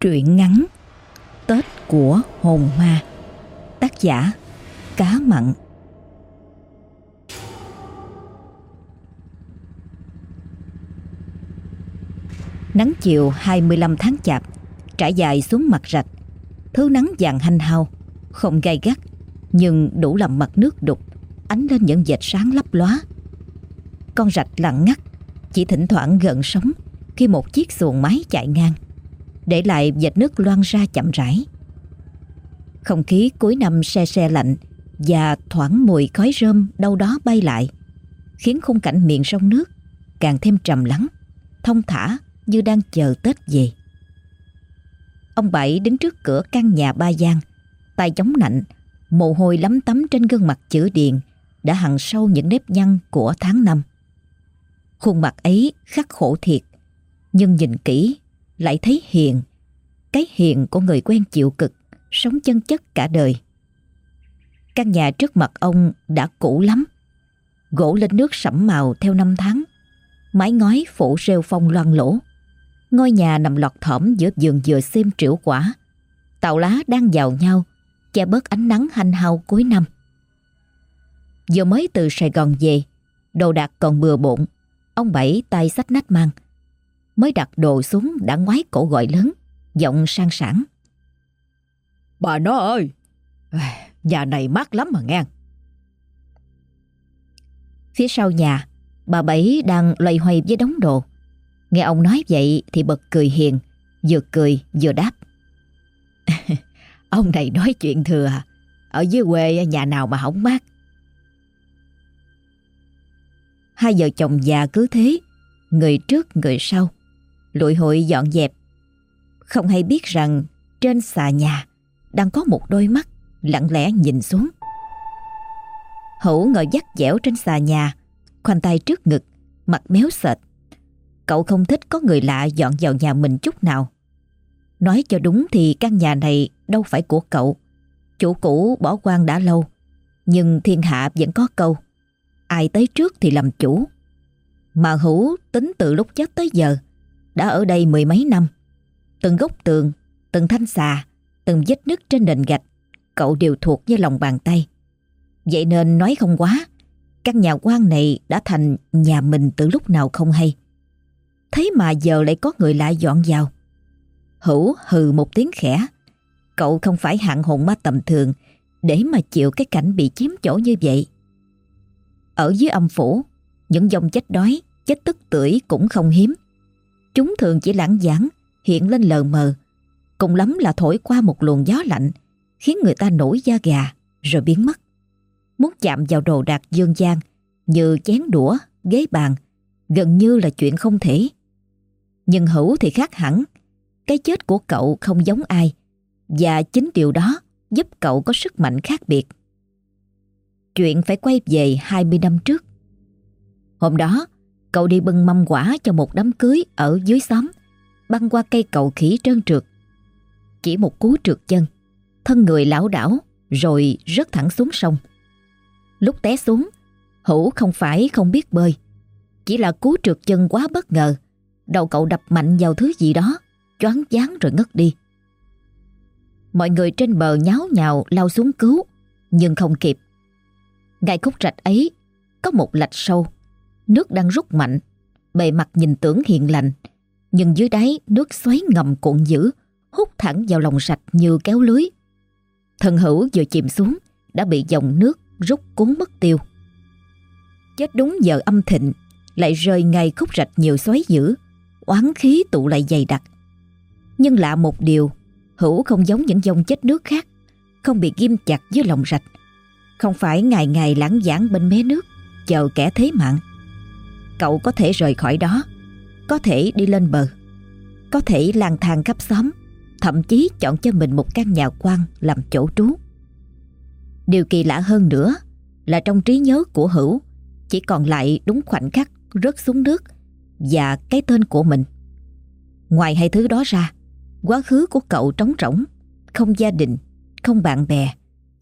Truyện ngắn Tết của hồn ma, Tác giả Cá mặn. Nắng chiều 25 tháng chạp, Trải dài xuống mặt rạch Thứ nắng vàng hanh hao, Không gay gắt, Nhưng đủ làm mặt nước đục, Ánh lên những vệt sáng lấp lóa. Con rạch lặng ngắt, Chỉ thỉnh thoảng gần sóng Khi một chiếc xuồng máy chạy ngang để lại vệt nước loang ra chậm rãi. Không khí cuối năm se se lạnh và thoảng mùi khói rơm đâu đó bay lại, khiến khung cảnh miệng sông nước càng thêm trầm lắng, thông thả như đang chờ Tết về. Ông Bảy đứng trước cửa căn nhà ba gian, tay chống nạnh, mồ hôi lấm tấm trên gương mặt chữ điền đã hằn sâu những nếp nhăn của tháng năm. Khuôn mặt ấy khắc khổ thiệt, nhưng nhìn kỹ lại thấy hiền. Cái hiền của người quen chịu cực, sống chân chất cả đời. Căn nhà trước mặt ông đã cũ lắm. Gỗ lên nước sẫm màu theo năm tháng. Mái ngói phủ rêu phong loang lỗ. Ngôi nhà nằm lọt thỏm giữa vườn dừa xiêm triệu quả. Tàu lá đang vào nhau, che bớt ánh nắng hanh hao cuối năm. Vừa mới từ Sài Gòn về, đồ đạc còn bừa bộn. Ông Bảy tay sách nách mang mới đặt đồ xuống đã ngoái cổ gọi lớn, giọng sang sảng. Bà nó ơi, nhà này mát lắm mà nghe. Phía sau nhà, bà Bảy đang loay hoay với đống đồ. Nghe ông nói vậy thì bật cười hiền, vừa cười vừa đáp. ông này nói chuyện thừa à, ở dưới quê nhà nào mà không mát. Hai vợ chồng già cứ thế, người trước người sau lụi hội dọn dẹp. Không hay biết rằng trên xà nhà đang có một đôi mắt lặng lẽ nhìn xuống. Hữu ngồi dắt dẻo trên xà nhà, khoanh tay trước ngực, mặt méo sệt. Cậu không thích có người lạ dọn vào nhà mình chút nào. Nói cho đúng thì căn nhà này đâu phải của cậu. Chủ cũ bỏ quan đã lâu, nhưng thiên hạ vẫn có câu. Ai tới trước thì làm chủ. Mà Hữu tính từ lúc chết tới giờ, đã ở đây mười mấy năm. Từng gốc tường, từng thanh xà, từng vết nứt trên nền gạch, cậu đều thuộc như lòng bàn tay. Vậy nên nói không quá, căn nhà quan này đã thành nhà mình từ lúc nào không hay. Thế mà giờ lại có người lại dọn vào. Hữu hừ một tiếng khẽ. Cậu không phải hạng hồn ma tầm thường để mà chịu cái cảnh bị chiếm chỗ như vậy. Ở dưới âm phủ, những dòng chết đói, chết tức tưởi cũng không hiếm. Chúng thường chỉ lãng giảng, hiện lên lờ mờ, cùng lắm là thổi qua một luồng gió lạnh, khiến người ta nổi da gà, rồi biến mất. Muốn chạm vào đồ đạc dương gian, như chén đũa, ghế bàn, gần như là chuyện không thể. Nhưng Hữu thì khác hẳn, cái chết của cậu không giống ai, và chính điều đó giúp cậu có sức mạnh khác biệt. Chuyện phải quay về 20 năm trước. Hôm đó, Cậu đi bưng mâm quả cho một đám cưới ở dưới xóm, băng qua cây cầu khỉ trơn trượt. Chỉ một cú trượt chân, thân người lão đảo rồi rớt thẳng xuống sông. Lúc té xuống, Hữu không phải không biết bơi, chỉ là cú trượt chân quá bất ngờ, đầu cậu đập mạnh vào thứ gì đó, choáng váng rồi ngất đi. Mọi người trên bờ nháo nhào lao xuống cứu, nhưng không kịp. Ngay khúc rạch ấy, có một lạch sâu Nước đang rút mạnh, bề mặt nhìn tưởng hiện lành, nhưng dưới đáy nước xoáy ngầm cuộn dữ, hút thẳng vào lòng sạch như kéo lưới. Thần hữu vừa chìm xuống, đã bị dòng nước rút cuốn mất tiêu. Chết đúng giờ âm thịnh, lại rơi ngay khúc rạch nhiều xoáy dữ, oán khí tụ lại dày đặc. Nhưng lạ một điều, hữu không giống những dòng chết nước khác, không bị ghim chặt dưới lòng rạch. Không phải ngày ngày lãng giảng bên mé nước, chờ kẻ thế mạng. Cậu có thể rời khỏi đó, Có thể đi lên bờ, Có thể lang thang khắp xóm, Thậm chí chọn cho mình một căn nhà quan Làm chỗ trú. Điều kỳ lạ hơn nữa Là trong trí nhớ của Hữu, Chỉ còn lại đúng khoảnh khắc rớt xuống nước Và cái tên của mình. Ngoài hai thứ đó ra, Quá khứ của cậu trống rỗng, Không gia đình, Không bạn bè,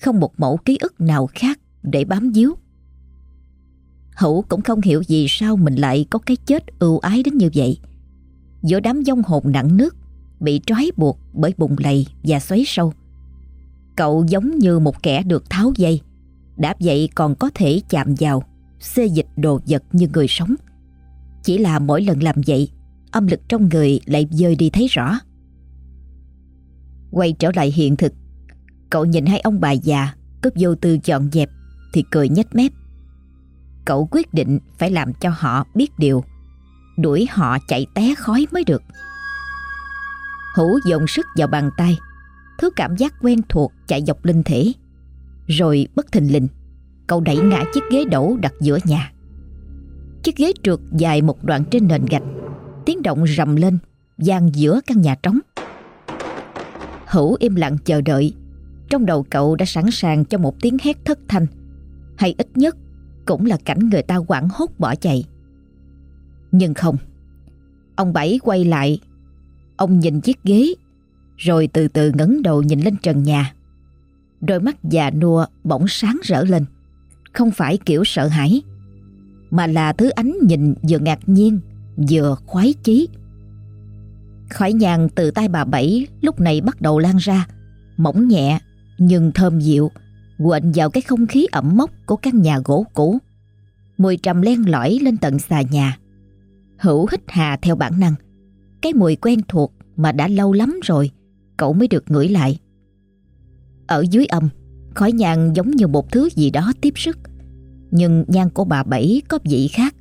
Không một mẫu ký ức nào khác để bám díu Hữu cũng không hiểu gì sao mình lại có cái chết ưu ái đến như vậy. Giữa đám dông hồn nặng nước, bị trói buộc bởi bùng lầy và xoáy sâu. Cậu giống như một kẻ được tháo dây, đáp vậy còn có thể chạm vào, xê dịch đồ vật như người sống. Chỉ là mỗi lần làm vậy, âm lực trong người lại dơi đi thấy rõ. Quay trở lại hiện thực, cậu nhìn hai ông bà già cướp vô tư dọn dẹp thì cười nhếch mép. Cậu quyết định phải làm cho họ biết điều, đuổi họ chạy té khói mới được. Hữu dồn sức vào bàn tay, thứ cảm giác quen thuộc chạy dọc linh thể. Rồi bất thình lình, cậu đẩy ngã chiếc ghế đổ đặt giữa nhà. Chiếc ghế trượt dài một đoạn trên nền gạch, tiếng động rầm lên, gian giữa căn nhà trống. Hữu im lặng chờ đợi, trong đầu cậu đã sẵn sàng cho một tiếng hét thất thanh, hay ít nhất cũng là cảnh người ta quảng hốt bỏ chạy. Nhưng không, ông Bảy quay lại, ông nhìn chiếc ghế, rồi từ từ ngấn đầu nhìn lên trần nhà. Đôi mắt già nua bỗng sáng rỡ lên, không phải kiểu sợ hãi, mà là thứ ánh nhìn vừa ngạc nhiên vừa khoái chí. Khói nhang từ tay bà Bảy lúc này bắt đầu lan ra, mỏng nhẹ nhưng thơm dịu, quện vào cái không khí ẩm mốc của căn nhà gỗ cũ. Mùi trầm len lỏi lên tận xà nhà. Hữu hít hà theo bản năng. Cái mùi quen thuộc mà đã lâu lắm rồi, cậu mới được ngửi lại. Ở dưới âm, khói nhang giống như một thứ gì đó tiếp sức. Nhưng nhang của bà Bảy có vị khác,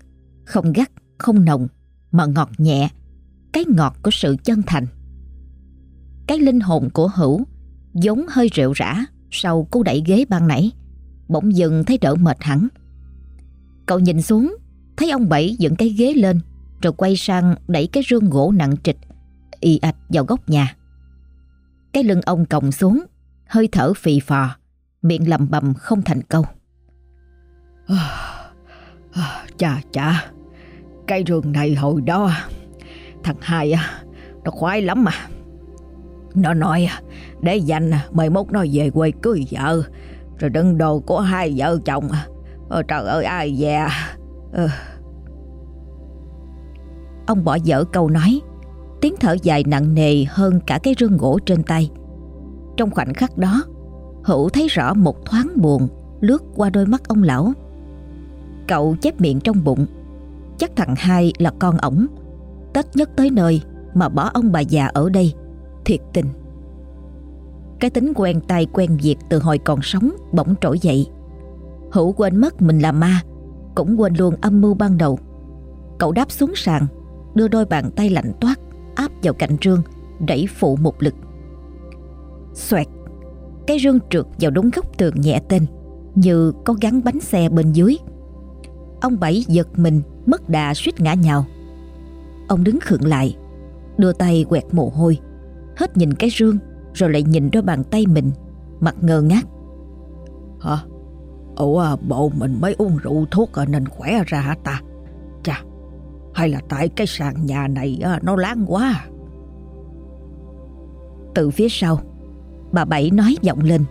không gắt, không nồng, mà ngọt nhẹ, cái ngọt của sự chân thành. Cái linh hồn của Hữu giống hơi rượu rã sau cú đẩy ghế ban nãy, bỗng dừng thấy đỡ mệt hẳn. Cậu nhìn xuống, thấy ông Bảy dựng cái ghế lên, rồi quay sang đẩy cái rương gỗ nặng trịch, y ạch vào góc nhà. Cái lưng ông còng xuống, hơi thở phì phò, miệng lầm bầm không thành câu. À, à, chà chà, cái rương này hồi đó thằng hai nó khoái lắm mà. Nó nói để dành mời mốt nó về quê cưới vợ rồi đựng đồ của hai vợ chồng. Ôi trời ơi ai già. Ừ. Ờ. Ông bỏ dở câu nói, tiếng thở dài nặng nề hơn cả cái rương gỗ trên tay. Trong khoảnh khắc đó, Hữu thấy rõ một thoáng buồn lướt qua đôi mắt ông lão. Cậu chép miệng trong bụng, chắc thằng hai là con ổng. Tết nhất tới nơi mà bỏ ông bà già ở đây, thiệt tình. Cái tính quen tay quen việc từ hồi còn sống bỗng trỗi dậy. Hữu quên mất mình là ma, cũng quên luôn âm mưu ban đầu. Cậu đáp xuống sàn, đưa đôi bàn tay lạnh toát áp vào cạnh rương, đẩy phụ một lực. Xoẹt, cái rương trượt vào đúng góc tường nhẹ tên, như có gắn bánh xe bên dưới. Ông Bảy giật mình, mất đà suýt ngã nhào. Ông đứng khựng lại, đưa tay quẹt mồ hôi, hết nhìn cái rương rồi lại nhìn đôi bàn tay mình, mặt ngơ ngác. Hả? Ủa bộ mình mới uống rượu thuốc nên khỏe ra hả ta? Chà, hay là tại cái sàn nhà này nó láng quá? Từ phía sau, bà Bảy nói giọng lên.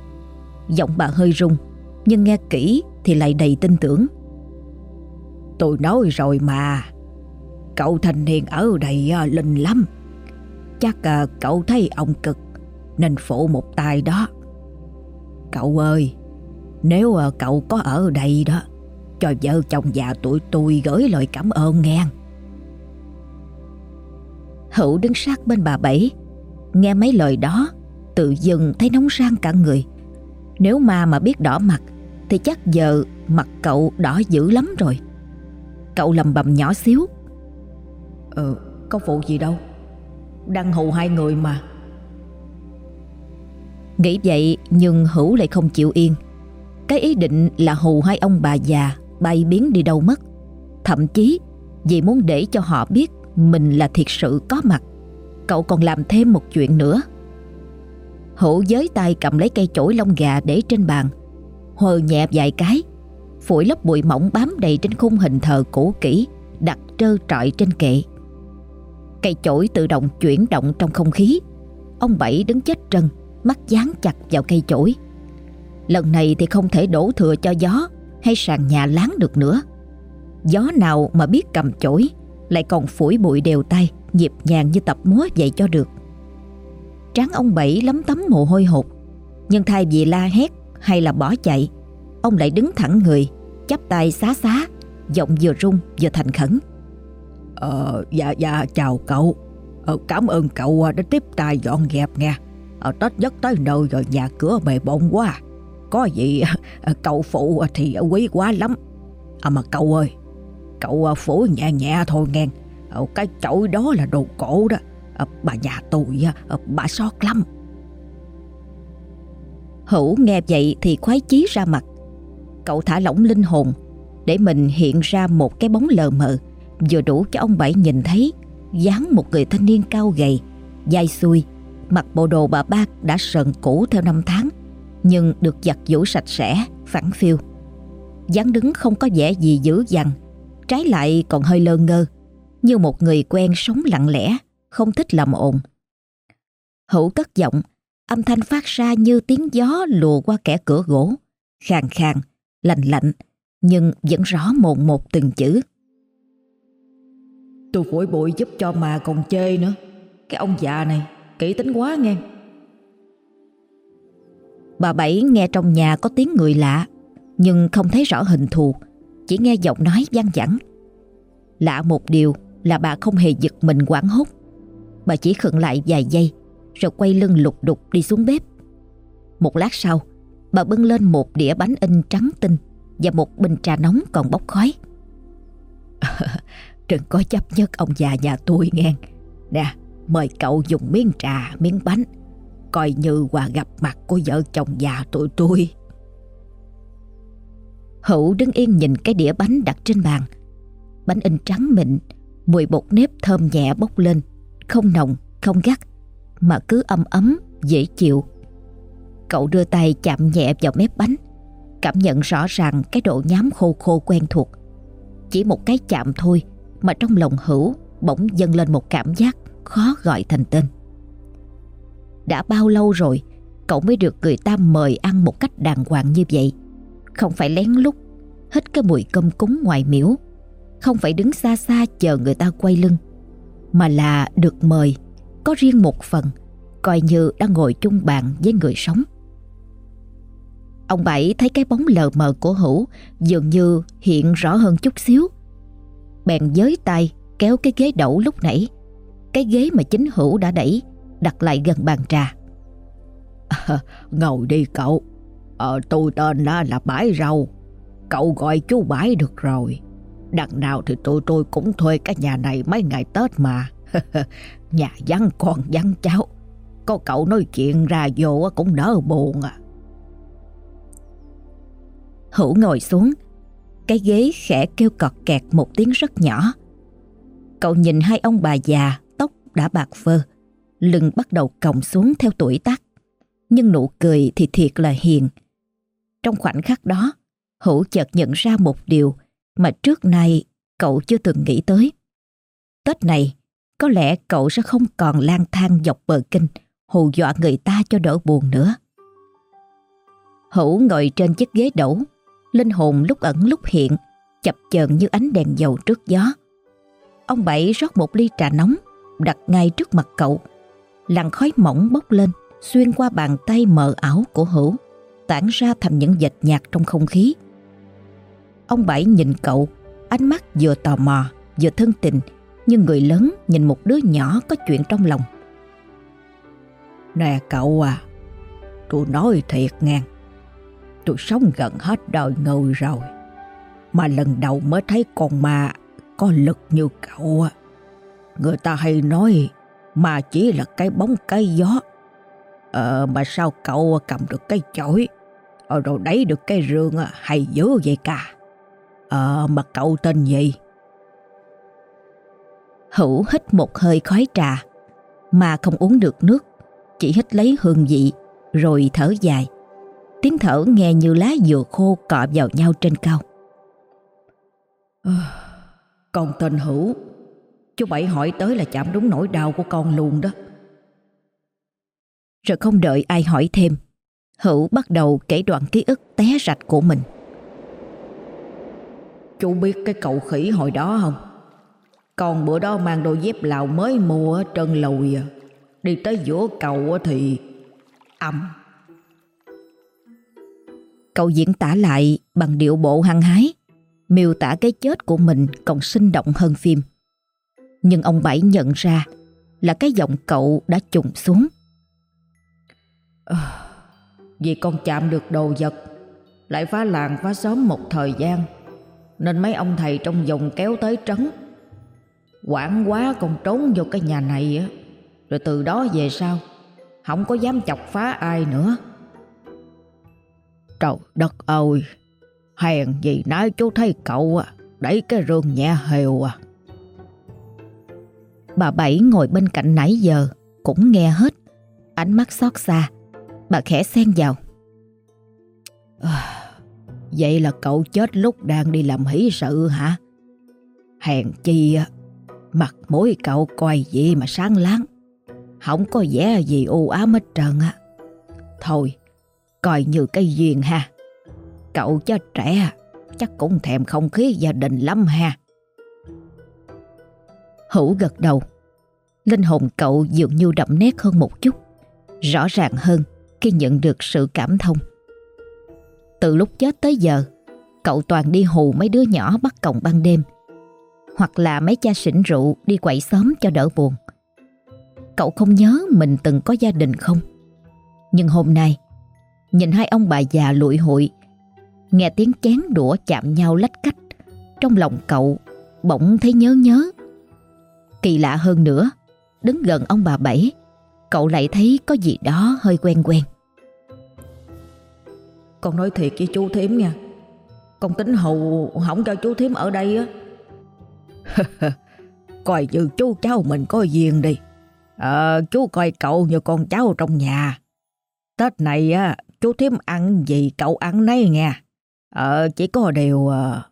Giọng bà hơi rung, nhưng nghe kỹ thì lại đầy tin tưởng. Tôi nói rồi mà, cậu thanh niên ở đây linh lắm. Chắc ờ, cậu thấy ông cực nên phụ một tay đó. Cậu ơi, nếu ờ, cậu có ở đây đó, cho vợ chồng già tuổi tôi gửi lời cảm ơn nghe. Hữu đứng sát bên bà Bảy, nghe mấy lời đó, tự dưng thấy nóng sang cả người. Nếu ma mà biết đỏ mặt, thì chắc giờ mặt cậu đỏ dữ lắm rồi. Cậu lầm bầm nhỏ xíu. Ừ, có vụ gì đâu. Đang hù hai người mà. Nghĩ vậy, nhưng Hữu lại không chịu yên. Cái ý định là hù hai ông bà già, bay biến đi đâu mất. Thậm chí, vì muốn để cho họ biết mình là thiệt sự có mặt. Cậu còn làm thêm một chuyện nữa. Hữu giới tay cầm lấy cây chổi lông gà để trên bàn. Hờ nhẹ vài cái. Phủi lớp bụi mỏng bám đầy trên khung hình thờ cũ kỹ, đặt trơ trọi trên kệ. Cây chổi tự động chuyển động trong không khí. Ông Bảy đứng chết trân mắt dán chặt vào cây chổi. Lần này thì không thể đổ thừa cho gió hay sàn nhà láng được nữa. Gió nào mà biết cầm chổi lại còn phủi bụi đều tay, nhịp nhàng như tập múa vậy cho được. Tráng ông Bảy lấm tấm mồ hôi hột Nhưng thay vì la hét hay là bỏ chạy Ông lại đứng thẳng người chắp tay xá xá Giọng vừa rung vừa thành khẩn Ờ dạ dạ chào cậu. Ờ, Cảm ơn cậu ờ, đã tiếp tay dọn dẹp nha ờ, Tết nhất tới nơi rồi nhà cửa bề bộn quá. Có gì ờ, cậu phụ thì quý quá lắm. À mà cậu ơi Cậu ờ, phủ nhẹ nhẹ thôi nghe. Ờ, Cái chổi đó là đồ cổ đó. Ờ, Bà nhà tôi bà sót lắm. Hữu nghe vậy thì khoái chí ra mặt. Cậu thả lỏng linh hồn Để mình hiện ra một cái bóng lờ mờ. Vừa đủ cho ông Bảy nhìn thấy dáng một người thanh niên cao gầy Dài xuôi Mặc bộ đồ bà bác đã sờn cũ theo năm tháng Nhưng được giặt giũ sạch sẽ Phẳng phiêu dáng đứng không có vẻ gì dữ dằn Trái lại còn hơi lơ ngơ Như một người quen sống lặng lẽ Không thích làm ồn. Hữu cất giọng Âm thanh phát ra như tiếng gió lùa qua kẻ cửa gỗ Khàn khàn, lạnh lạnh Nhưng vẫn rõ mồn một từng chữ. Tôi phổi bụi giúp cho mà còn chê nữa. Cái ông già này, kỹ tính quá nghe. Bà Bảy nghe trong nhà có tiếng người lạ, Nhưng không thấy rõ hình thù, Chỉ nghe giọng nói gian vẳng. Lạ một điều là bà không hề giật mình quảng hốt. Bà chỉ khựng lại vài giây, Rồi quay lưng lục đục đi xuống bếp. Một lát sau, Bà bưng lên một đĩa bánh in trắng tinh Và một bình trà nóng còn bốc khói. Đừng có chấp nhất ông già nhà tôi nghe. Nè mời cậu dùng miếng trà miếng bánh. Coi như quà gặp mặt của vợ chồng già tụi tôi. Hữu đứng yên nhìn cái đĩa bánh đặt trên bàn. Bánh in trắng mịn Mùi bột nếp thơm nhẹ bốc lên. Không nồng, không gắt Mà cứ ấm ấm, dễ chịu. Cậu đưa tay chạm nhẹ vào mép bánh Cảm nhận rõ ràng cái độ nhám khô khô quen thuộc. Chỉ một cái chạm thôi mà trong lòng hữu bỗng dâng lên một cảm giác khó gọi thành tên. Đã bao lâu rồi, Cậu mới được người ta mời ăn một cách đàng hoàng như vậy? Không phải lén lút, Hít cái mùi cơm cúng ngoài miếu, Không phải đứng xa xa chờ người ta quay lưng, Mà là được mời, Có riêng một phần, Coi như đang ngồi chung bàn với người sống. Ông Bảy thấy cái bóng lờ mờ của Hữu dường như hiện rõ hơn chút xíu. Bèn giới tay kéo cái ghế đẩu lúc nãy. Cái ghế mà chính Hữu đã đẩy đặt lại gần bàn trà. À, ngồi đi cậu. Ờ, tôi tên là, là Bãi Rau. Cậu gọi chú Bãi được rồi. Đằng nào thì tôi tôi cũng thuê cái nhà này mấy ngày Tết mà. nhà vắng con vắng cháu. Có cậu nói chuyện ra vô cũng đỡ buồn à. Hữu ngồi xuống cái ghế khẽ kêu cọt kẹt một tiếng rất nhỏ. Cậu nhìn hai ông bà già, Tóc đã bạc phơ, Lưng bắt đầu còng xuống theo tuổi tác, Nhưng nụ cười thì thiệt là hiền. Trong khoảnh khắc đó, Hữu chợt nhận ra một điều Mà trước nay cậu chưa từng nghĩ tới. Tết này, Có lẽ cậu sẽ không còn lang thang dọc bờ kinh, Hù dọa người ta cho đỡ buồn nữa. Hữu ngồi trên chiếc ghế đẩu linh hồn lúc ẩn lúc hiện, chập chờn như ánh đèn dầu trước gió. Ông Bảy rót một ly trà nóng, đặt ngay trước mặt cậu. Làn khói mỏng bốc lên, xuyên qua bàn tay mờ ảo của Hữu, tản ra thành những vệt nhạt trong không khí. Ông Bảy nhìn cậu, ánh mắt vừa tò mò, vừa thân tình, như người lớn nhìn một đứa nhỏ có chuyện trong lòng. Nè cậu à, tôi nói thiệt ngang tôi sống gần hết đời người rồi. Mà lần đầu mới thấy con ma có lực như cậu. Người ta hay nói mà chỉ là cái bóng cái gió. Ờ mà sao cậu cầm được cái chổi ờ, rồi đấy được cái rương hay dữ vậy cả. Ờ mà cậu tên gì? Hữu hít một hơi khói trà mà không uống được nước, chỉ hít lấy hương vị rồi thở dài. Tiếng thở nghe như lá dừa khô cọ vào nhau trên cao. À, Con tên Hữu. Chú Bảy hỏi tới là chạm đúng nỗi đau của con luôn đó. Rồi không đợi ai hỏi thêm Hữu bắt đầu kể đoạn ký ức té rạch của mình. Chú biết cái cậu khỉ hồi đó không? Con bữa đó mang đôi dép lào mới mua trơn lùi à. Đi tới giữa cầu thì âm Cậu diễn tả lại bằng điệu bộ hăng hái Miêu tả cái chết của mình còn sinh động hơn phim. Nhưng ông Bảy nhận ra Là cái giọng cậu đã trùng xuống. À, Vì con chạm được đồ vật Lại phá làng phá xóm một thời gian Nên mấy ông thầy trong vòng kéo tới trấn Quảng quá con trốn vô cái nhà này á Rồi từ đó về sau Không có dám chọc phá ai nữa. Trời đất ơi Hèn gì nói chú thấy cậu à Đẩy cái rương nhẹ hều à. Bà Bảy ngồi bên cạnh nãy giờ Cũng nghe hết Ánh mắt xót xa. Bà khẽ xen vào. À, Vậy là cậu chết lúc đang đi làm hỷ sự hả? Hèn chi Mặt mũi cậu coi gì mà sáng láng. Không có vẻ gì u ám hết trơn á. Thôi Coi như cái duyên ha. Cậu cho trẻ, Chắc cũng thèm không khí gia đình lắm ha. Hữu gật đầu. Linh hồn cậu dường như đậm nét hơn một chút, Rõ ràng hơn khi nhận được sự cảm thông. Từ lúc chết tới giờ, Cậu toàn đi hù mấy đứa nhỏ bắt còng ban đêm, Hoặc là mấy cha xỉn rượu đi quậy xóm cho đỡ buồn. Cậu không nhớ mình từng có gia đình không? Nhưng hôm nay Nhìn hai ông bà già lụi hụi, Nghe tiếng chén đũa chạm nhau lách cách, Trong lòng cậu bỗng thấy nhớ nhớ. Kỳ lạ hơn nữa, Đứng gần ông bà Bảy, Cậu lại thấy có gì đó hơi quen quen. Con nói thiệt với chú Thiếm nha, Con tính hầu không cho chú Thiếm ở đây á. Coi như chú cháu mình có duyên đi. Ờ chú coi cậu như con cháu trong nhà. Tết này á chú thím ăn gì cậu ăn nấy nha Ờ chỉ có điều... Ờ,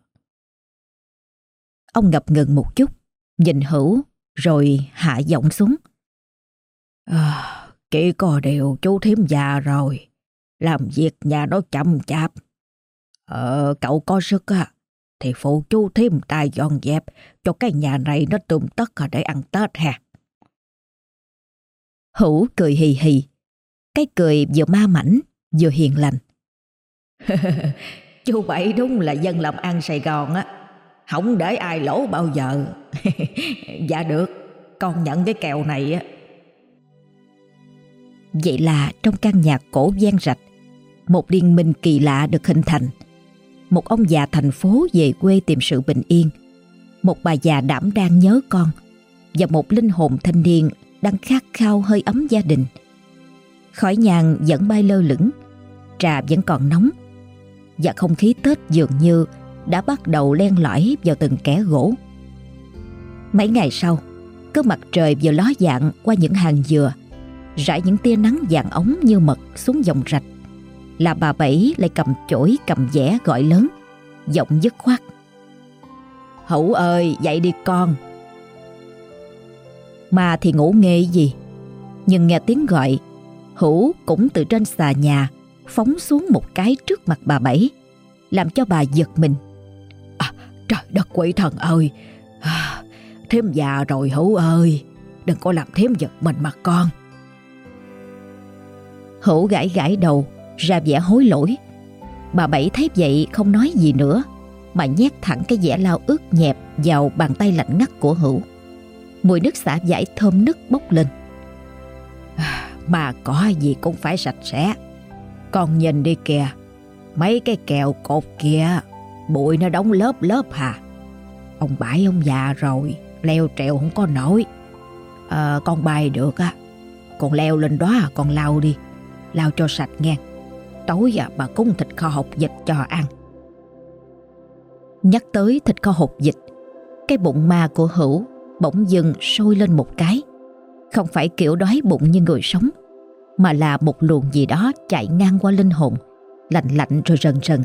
ông ngập ngừng một chút, nhìn hữu rồi hạ giọng xuống. À, chỉ có điều chú thím già rồi, làm việc nhà nó chậm chạp. Ờ, cậu có sức á, thì phụ chú thím tài dọn dẹp cho cái nhà này nó tùm tất à, để ăn Tết ha. Hữu cười hì hì, cái cười vừa ma mảnh vừa hiền lành. Chú Bảy đúng là dân làm ăn Sài Gòn á. Không để ai lỗ bao giờ. Dạ được, Con nhận cái kèo này á. Vậy là trong căn nhà cổ gian rạch, Một liên minh kỳ lạ được hình thành. Một ông già thành phố về quê tìm sự bình yên. Một bà già đảm đang nhớ con Và một linh hồn thanh niên đang khát khao hơi ấm gia đình. Khỏi nhàn vẫn bay lơ lửng. Trà vẫn còn nóng và không khí Tết dường như đã bắt đầu len lỏi vào từng kẻ gỗ. Mấy ngày sau, cứ mặt trời vừa ló dạng qua những hàng dừa, rải những tia nắng vàng ống như mật xuống dòng rạch, là bà Bảy lại cầm chổi cầm dẻ gọi lớn, giọng dứt khoát. Hậu ơi, dậy đi con. Mà thì ngủ nghê gì, nhưng nghe tiếng gọi, Hữu cũng từ trên xà nhà phóng xuống một cái trước mặt bà Bảy, làm cho bà giật mình. À, trời đất quỷ thần ơi, à, thêm già rồi Hữu ơi, đừng có làm thêm giật mình mà con. Hữu gãi gãi đầu, ra vẻ hối lỗi. Bà Bảy thấy vậy không nói gì nữa, mà nhét thẳng cái dẻ lao ướt nhẹp vào bàn tay lạnh ngắt của Hữu. Mùi nước xả giải thơm nức bốc lên. À, mà có gì cũng phải sạch sẽ con nhìn đi kìa, mấy cái kẹo cột kia, bụi nó đóng lớp lớp hà. Ông bãi ông già rồi, leo trèo không có nổi. À, con bay được á, con leo lên đó à, con lau đi, lau cho sạch nghe. Tối à, bà cúng thịt kho hột vịt cho ăn. Nhắc tới thịt kho hột vịt, cái bụng ma của Hữu bỗng dưng sôi lên một cái. Không phải kiểu đói bụng như người sống, mà là một luồng gì đó chạy ngang qua linh hồn, lạnh lạnh rồi rần rần,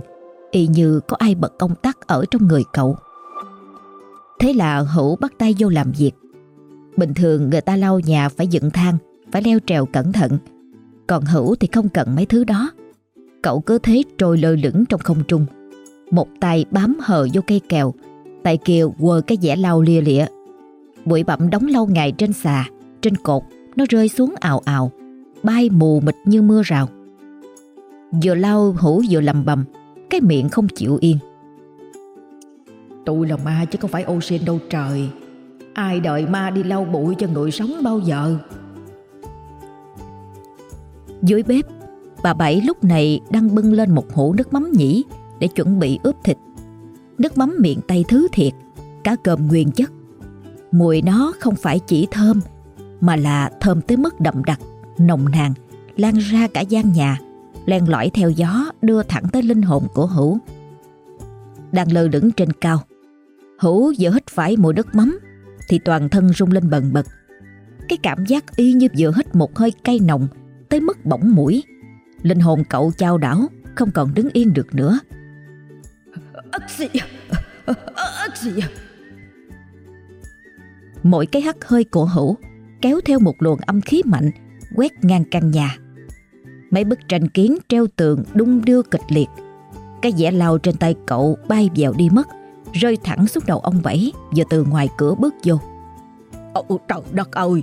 y như có ai bật công tắc ở trong người cậu. Thế là Hữu bắt tay vô làm việc. Bình thường người ta lau nhà phải dựng thang, phải leo trèo cẩn thận. Còn Hữu thì không cần mấy thứ đó. Cậu cứ thế trôi lơ lửng trong không trung. Một tay bám hờ vô cây kèo, tay kia quờ cái vẻ lau lia lịa. Bụi bặm đóng lâu ngày trên xà, trên cột Nó rơi xuống ào ào Bay mù mịt như mưa rào. Vừa lau hủ vừa lầm bầm, Cái miệng không chịu yên. Tôi là ma chứ không phải ô sen đâu trời. Ai đợi ma đi lau bụi cho người sống bao giờ? Dưới bếp, Bà Bảy lúc này đang bưng lên một hũ nước mắm nhỉ Để chuẩn bị ướp thịt. Nước mắm miệng Tây thứ thiệt, Cá cơm nguyên chất. Mùi nó không phải chỉ thơm, Mà là thơm tới mức đậm đặc. Nồng nàn Lan ra cả gian nhà Len lỏi theo gió đưa thẳng tới linh hồn của Hữu. Đang lơ đứng trên cao Hữu vừa hít phải mùi nước mắm Thì toàn thân rung lên bần bật. Cái cảm giác y như vừa hít một hơi cay nồng Tới mức bỏng mũi. Linh hồn cậu trao đảo Không còn đứng yên được nữa. Mỗi cái hắt hơi của hữu Kéo theo một luồng âm khí mạnh Quét ngang căn nhà. Mấy bức tranh kiến treo tường đung đưa kịch liệt. Cái dẻ lau trên tay cậu bay dèo đi mất Rơi thẳng xuống đầu ông Bảy Vừa từ ngoài cửa bước vô. Ồ trời đất ơi!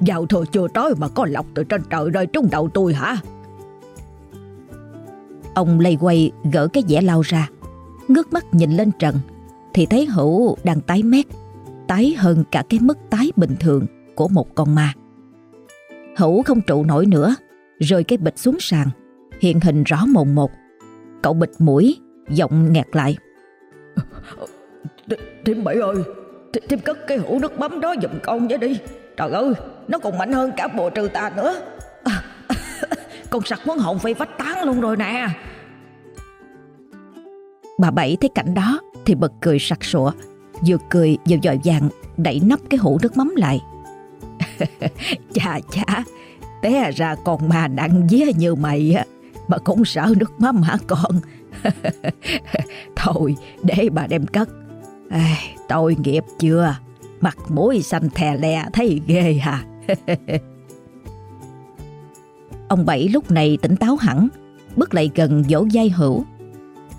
Giao thừa chưa tới mà có lọc từ trên trời rơi trúng đầu tôi hả? Ông lây quay gỡ cái dẻ lau ra Ngước mắt nhìn lên trần Thì thấy Hữu đang tái mét Tái hơn cả cái mức tái bình thường Của một con ma Hữu không trụ nổi nữa Rơi cái bịch xuống sàn. Hiện hình rõ mồn một. Cậu bịch mũi Giọng nghẹt lại. Thím Bảy ơi Thím cất cái hũ nước mắm đó giùm con với đi. Trời ơi Nó còn mạnh hơn cả bộ trừ tà nữa. À, Con sặc muốn hồn phi vách tán luôn rồi nè. Bà Bảy thấy cảnh đó Thì bật cười sặc sụa Vừa cười vừa dội vàng Đẩy nắp cái hũ nước mắm lại Chà chà Té ra con ma nặng dế như mày Mà cũng sợ nước mắm hả con? Thôi để bà đem cất. À, Tội nghiệp chưa? Mặt mũi xanh thè lè thấy ghê hả? Ông Bảy lúc này tỉnh táo hẳn Bước lại gần vỗ vai hữu.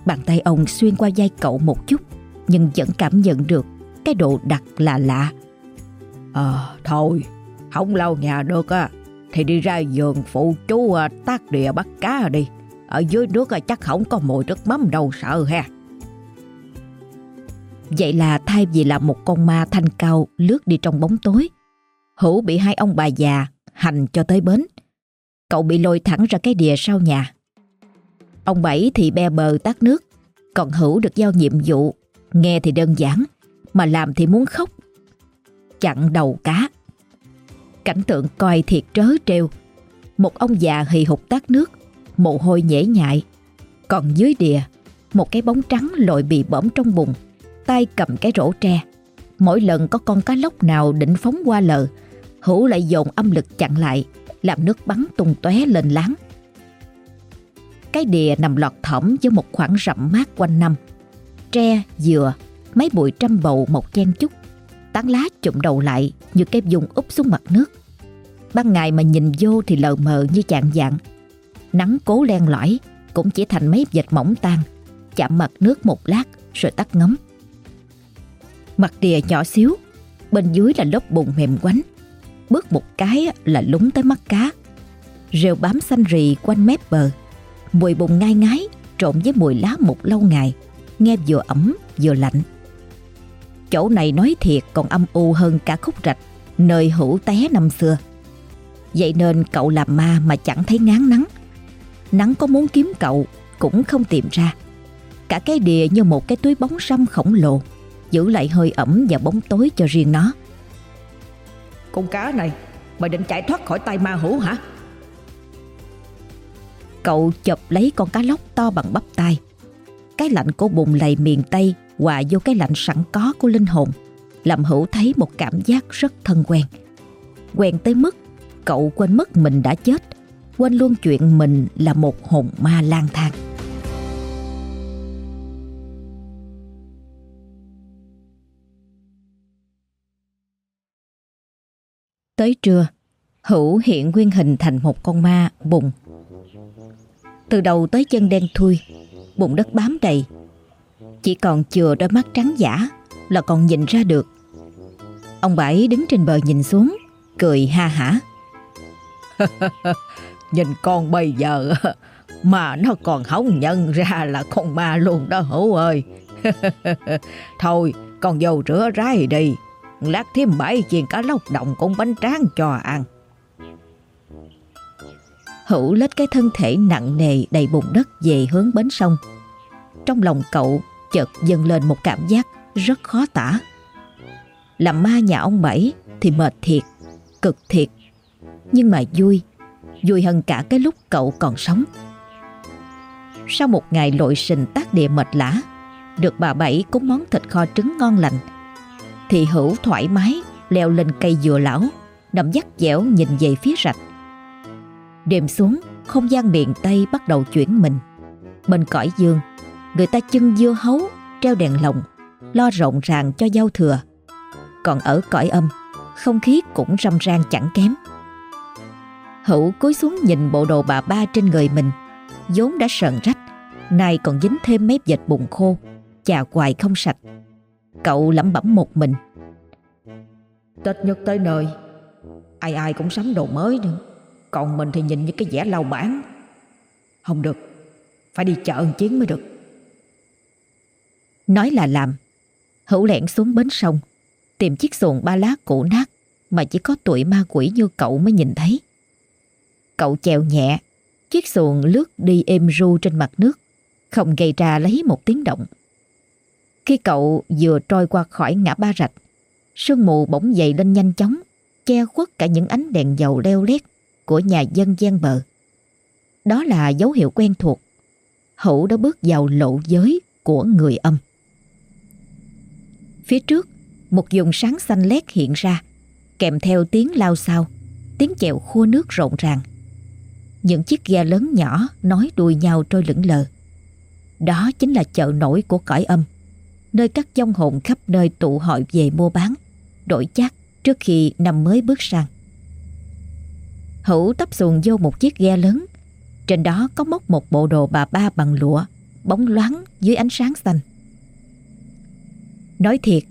Bàn tay ông xuyên qua vai cậu một chút Nhưng vẫn cảm nhận được Cái độ đặc là lạ. Ờ thôi không lau nhà được á Thì đi ra vườn phụ chú à, tác địa bắt cá đi Ở dưới nước à, chắc không có mùi nước mắm đâu sợ ha Vậy là thay vì là một con ma thanh cao lướt đi trong bóng tối, Hữu bị hai ông bà già hành cho tới bến. Cậu bị lôi thẳng ra cái đìa sau nhà. Ông Bảy thì be bờ tát nước, còn Hữu được giao nhiệm vụ, nghe thì đơn giản, mà làm thì muốn khóc. Chặn đầu cá. Cảnh tượng coi thiệt trớ trêu. Một ông già hì hục tát nước, mồ hôi nhễ nhại. Còn dưới đìa, một cái bóng trắng lội bị bõm trong bùn tay cầm cái rổ tre. Mỗi lần có con cá lóc nào định phóng qua lờ, Hữu lại dồn âm lực chặn lại, làm nước bắn tung tóe lên láng. Cái đìa nằm lọt thỏm với một khoảng rậm mát quanh năm. Tre, dừa, mấy bụi trăm bầu mọc chen chút tán lá chụm đầu lại như cái dùng úp xuống mặt nước. Ban ngày mà nhìn vô thì lờ mờ như chạng dạng. Nắng cố len lỏi cũng chỉ thành mấy vệt mỏng tan, chạm mặt nước một lát rồi tắt ngấm. Mặt đìa nhỏ xíu Bên dưới là lớp bùn mềm quánh. Bước một cái là lúng tới mắt cá. Rêu bám xanh rì quanh mép bờ. Mùi bùn ngai ngái Trộn với mùi lá mục lâu ngày. Nghe vừa ẩm vừa lạnh. Chỗ này nói thiệt còn âm u hơn cả khúc rạch Nơi hữu té năm xưa. Vậy nên cậu làm ma mà chẳng thấy ngán nắng Nắng có muốn kiếm cậu Cũng không tìm ra Cả cái đìa như một cái túi bóng râm khổng lồ giữ lại hơi ẩm và bóng tối cho riêng nó. Con cá này, mày định chạy thoát khỏi tay ma hữu hả? Cậu chụp lấy con cá lóc to bằng bắp tay. Cái lạnh của bùn lầy miền Tây hòa vô cái lạnh sẵn có của linh hồn, làm hữu thấy một cảm giác rất thân quen. Quen tới mức cậu quên mất mình đã chết, quên luôn chuyện mình là một hồn ma lang thang. Tới trưa, Hữu hiện nguyên hình thành một con ma bùng. Từ đầu tới chân đen thui, bụng đất bám đầy. Chỉ còn chừa đôi mắt trắng giả là còn nhìn ra được. Ông Bảy đứng trên bờ nhìn xuống, cười ha hả. Nhìn con bây giờ mà nó còn không nhận ra là con ma luôn đó hữu ơi. Thôi con vô rửa rái đi. Lát thêm bảy chiên cá lóc động cũng bánh tráng cho ăn. Hữu lết cái thân thể nặng nề đầy bùn đất về hướng bến sông. Trong lòng cậu chợt dâng lên một cảm giác rất khó tả. Làm ma nhà ông Bảy thì mệt thiệt, cực thiệt. Nhưng mà vui, vui hơn cả cái lúc cậu còn sống. Sau một ngày lội sình tác địa mệt lã, được bà Bảy cúng món thịt kho trứng ngon lành, thì Hữu thoải mái leo lên cây dừa lão, nằm dắt dẻo nhìn về phía rạch. Đêm xuống, không gian miền Tây bắt đầu chuyển mình. Bên cõi dương, người ta chân dưa hấu, treo đèn lồng, lo rộn ràng cho giao thừa. Còn ở cõi âm, không khí cũng râm ran chẳng kém. Hữu cúi xuống nhìn bộ đồ bà ba trên người mình, vốn đã sờn rách, nay còn dính thêm mép dệt bùn khô, chà hoài không sạch. Cậu lẩm bẩm một mình. Tết nhất tới nơi, ai ai cũng sắm đồ mới nữa. Còn mình thì nhìn như cái vẻ lau bán Không được Phải đi chợ một chuyến mới được Nói là làm Hữu lẹn xuống bến sông Tìm chiếc xuồng ba lá cũ nát Mà chỉ có tuổi ma quỷ như cậu mới nhìn thấy Cậu chèo nhẹ Chiếc xuồng lướt đi êm ru trên mặt nước Không gây ra lấy một tiếng động Khi cậu vừa trôi qua khỏi ngã ba rạch Sương mù bỗng dậy lên nhanh chóng Che khuất cả những ánh đèn dầu leo lét của nhà dân gian bờ. Đó là dấu hiệu quen thuộc. Hữu đã bước vào lộ giới của người âm. Phía trước, một vùng sáng xanh lét hiện ra, kèm theo tiếng lao sao, tiếng chèo khua nước rộn ràng. Những chiếc ghe lớn nhỏ nói đuôi nhau trôi lững lờ. Đó chính là chợ nổi của cõi âm, nơi các dông hồn khắp nơi tụ hội về mua bán, đổi chác trước khi năm mới bước sang. Hữu tấp xuồng vô một chiếc ghe lớn Trên đó có móc một bộ đồ bà ba bằng lụa Bóng loáng dưới ánh sáng xanh Nói thiệt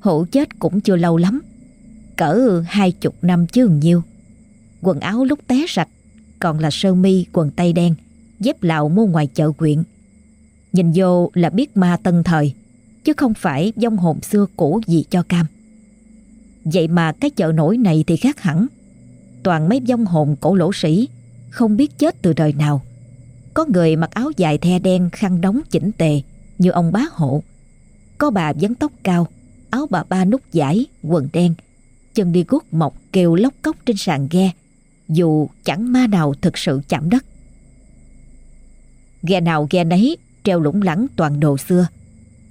Hữu chết cũng chưa lâu lắm Cỡ hai chục năm chứ nhiêu Quần áo lúc té sạch còn là sơ mi quần tây đen Dép lạo mua ngoài chợ quyện Nhìn vô là biết ma tân thời Chứ không phải dông hồn xưa cũ gì cho cam Vậy mà cái chợ nổi này thì khác hẳn toàn mấy vong hồn cổ lỗ sĩ, không biết chết từ đời nào. Có người mặc áo dài the đen khăn đóng chỉnh tề như ông bá hộ. Có bà vấn tóc cao, áo bà ba nút giải, quần đen, chân đi guốc mọc kêu lóc cốc trên sàn ghe, dù chẳng ma nào thực sự chạm đất. Ghe nào ghe nấy treo lủng lẳng toàn đồ xưa.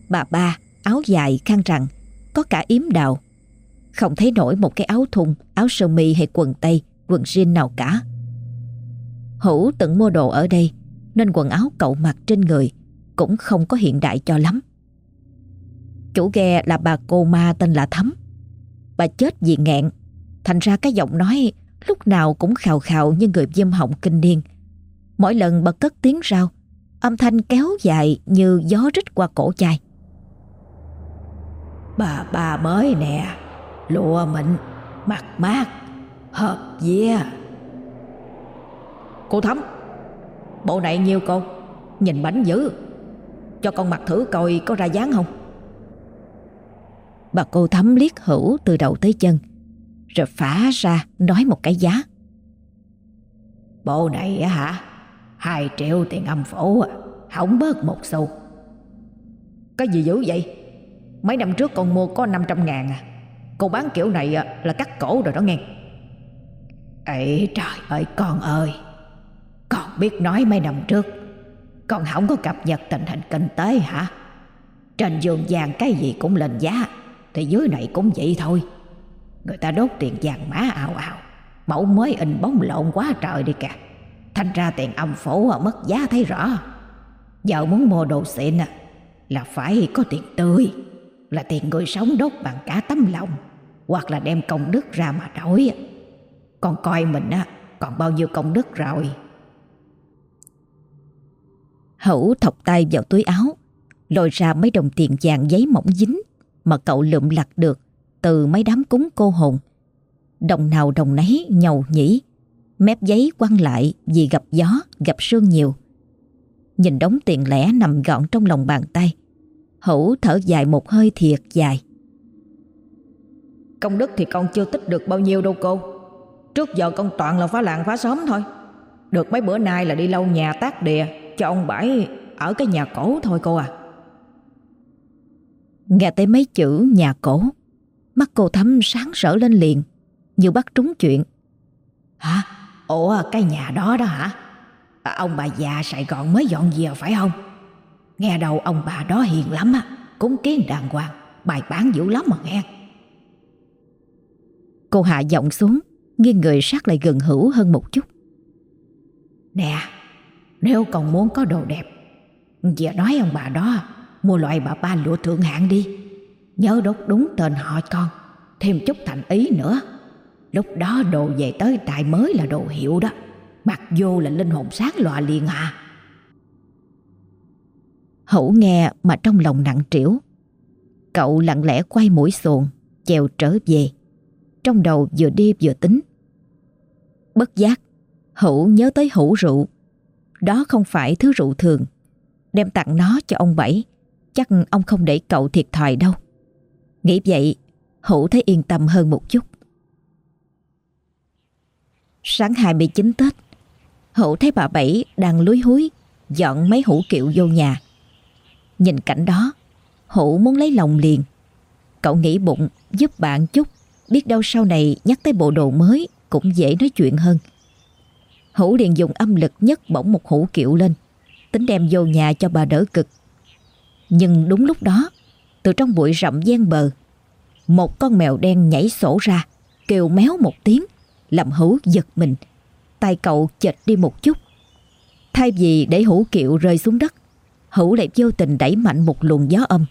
Bà ba, áo dài khăn rằng, có cả yếm đào, không thấy nổi một cái áo thun, áo sơ mi hay quần tây, quần jean nào cả. Hữu từng mua đồ ở đây nên quần áo cậu mặc trên người cũng không có hiện đại cho lắm. Chủ ghe là bà cô ma tên là thấm Bà chết vì nghẹn, thành ra cái giọng nói lúc nào cũng khào khào như người viêm họng kinh niên. Mỗi lần bà cất tiếng rao, âm thanh kéo dài như gió rít qua cổ chai. Bà bà mới nè, lụa mịn, mặt mát, hợp dìa. Cô Thắm, bộ này nhiêu cô? Nhìn bánh dữ. Cho con mặc thử coi có ra dáng không? Bà cô Thắm liếc hữu từ đầu tới chân, rồi phá ra nói một cái giá. Bộ này á hả? Hai triệu tiền âm phủ Không à, bớt một xu. Cái gì dữ vậy? Mấy năm trước con mua có 500 ngàn à. Cô bán kiểu này là cắt cổ rồi đó nghe. Ê trời ơi, con ơi. Con biết nói mấy năm trước, Con không có cập nhật tình hình kinh tế hả? Trên giường vàng cái gì cũng lên giá, Thì dưới này cũng vậy thôi. Người ta đốt tiền vàng má ảo ảo Mẫu mới in bóng lộn quá trời đi kìa. Thành ra tiền âm phủ à, mất giá thấy rõ. Giờ muốn mua đồ xịn à, Là phải có tiền tươi, Là tiền người sống đốt bằng cả tấm lòng, hoặc là đem công đức ra mà đổi. Con coi mình á, còn bao nhiêu công đức rồi? Hữu thọc tay vào túi áo, lôi ra mấy đồng tiền vàng giấy mỏng dính mà cậu lượm lặt được từ mấy đám cúng cô hồn đồng nào đồng nấy nhầu nhỉ Mép giấy quăng lại vì gặp gió, gặp sương nhiều. Nhìn đống tiền lẻ nằm gọn trong lòng bàn tay. Hữu thở dài một hơi thiệt dài. Công đức thì con chưa tích được bao nhiêu đâu cô. Trước giờ con toàn là phá làng phá xóm thôi. Được mấy bữa nay là đi lâu nhà tác địa cho ông Bảy ở cái nhà cổ thôi cô à. Nghe tới mấy chữ nhà cổ, mắt cô thắm sáng sỡ lên liền, như bắt trúng chuyện. Hả? Ủa cái nhà đó đó hả? À, ông bà già Sài Gòn mới dọn về phải không? Nghe đầu ông bà đó hiền lắm á, cúng kiến đàng hoàng, bài bán dữ lắm mà nghe. Cô hạ giọng xuống, nghiêng người sát lại gần hữu hơn một chút. Nè, nếu còn muốn có đồ đẹp, giờ nói ông bà đó mua loại bà ba lụa thượng hạng đi. Nhớ đốt đúng tên họ con, thêm chút thành ý nữa. Lúc đó đồ về tới trại mới là đồ hiệu đó. Mặc vô là linh hồn sáng lọa liền à. Hữu nghe mà trong lòng nặng trĩu. Cậu lặng lẽ quay mũi xuồng Chèo trở về. Trong đầu vừa đi vừa tính. Bất giác Hữu nhớ tới hữu rượu. Đó không phải thứ rượu thường. Đem tặng nó cho ông Bảy Chắc ông không để cậu thiệt thòi đâu. Nghĩ vậy Hữu thấy yên tâm hơn một chút Sáng 29 Tết, Hữu thấy bà Bảy đang lúi húi dọn mấy hũ kiệu vô nhà. Nhìn cảnh đó, Hữu muốn lấy lòng liền. Cậu nghĩ bụng giúp bạn chút, biết đâu sau này nhắc tới bộ đồ mới cũng dễ nói chuyện hơn. Hữu liền dùng âm lực nhất bỗng một hũ kiệu lên, tính đem vô nhà cho bà đỡ cực. Nhưng đúng lúc đó, từ trong bụi rậm gian bờ, một con mèo đen nhảy sổ ra, kêu méo một tiếng, làm Hữu giật mình. Tay cậu chệch đi một chút. Thay vì để hữu kiệu rơi xuống đất, Hữu lại vô tình đẩy mạnh một luồng gió âm.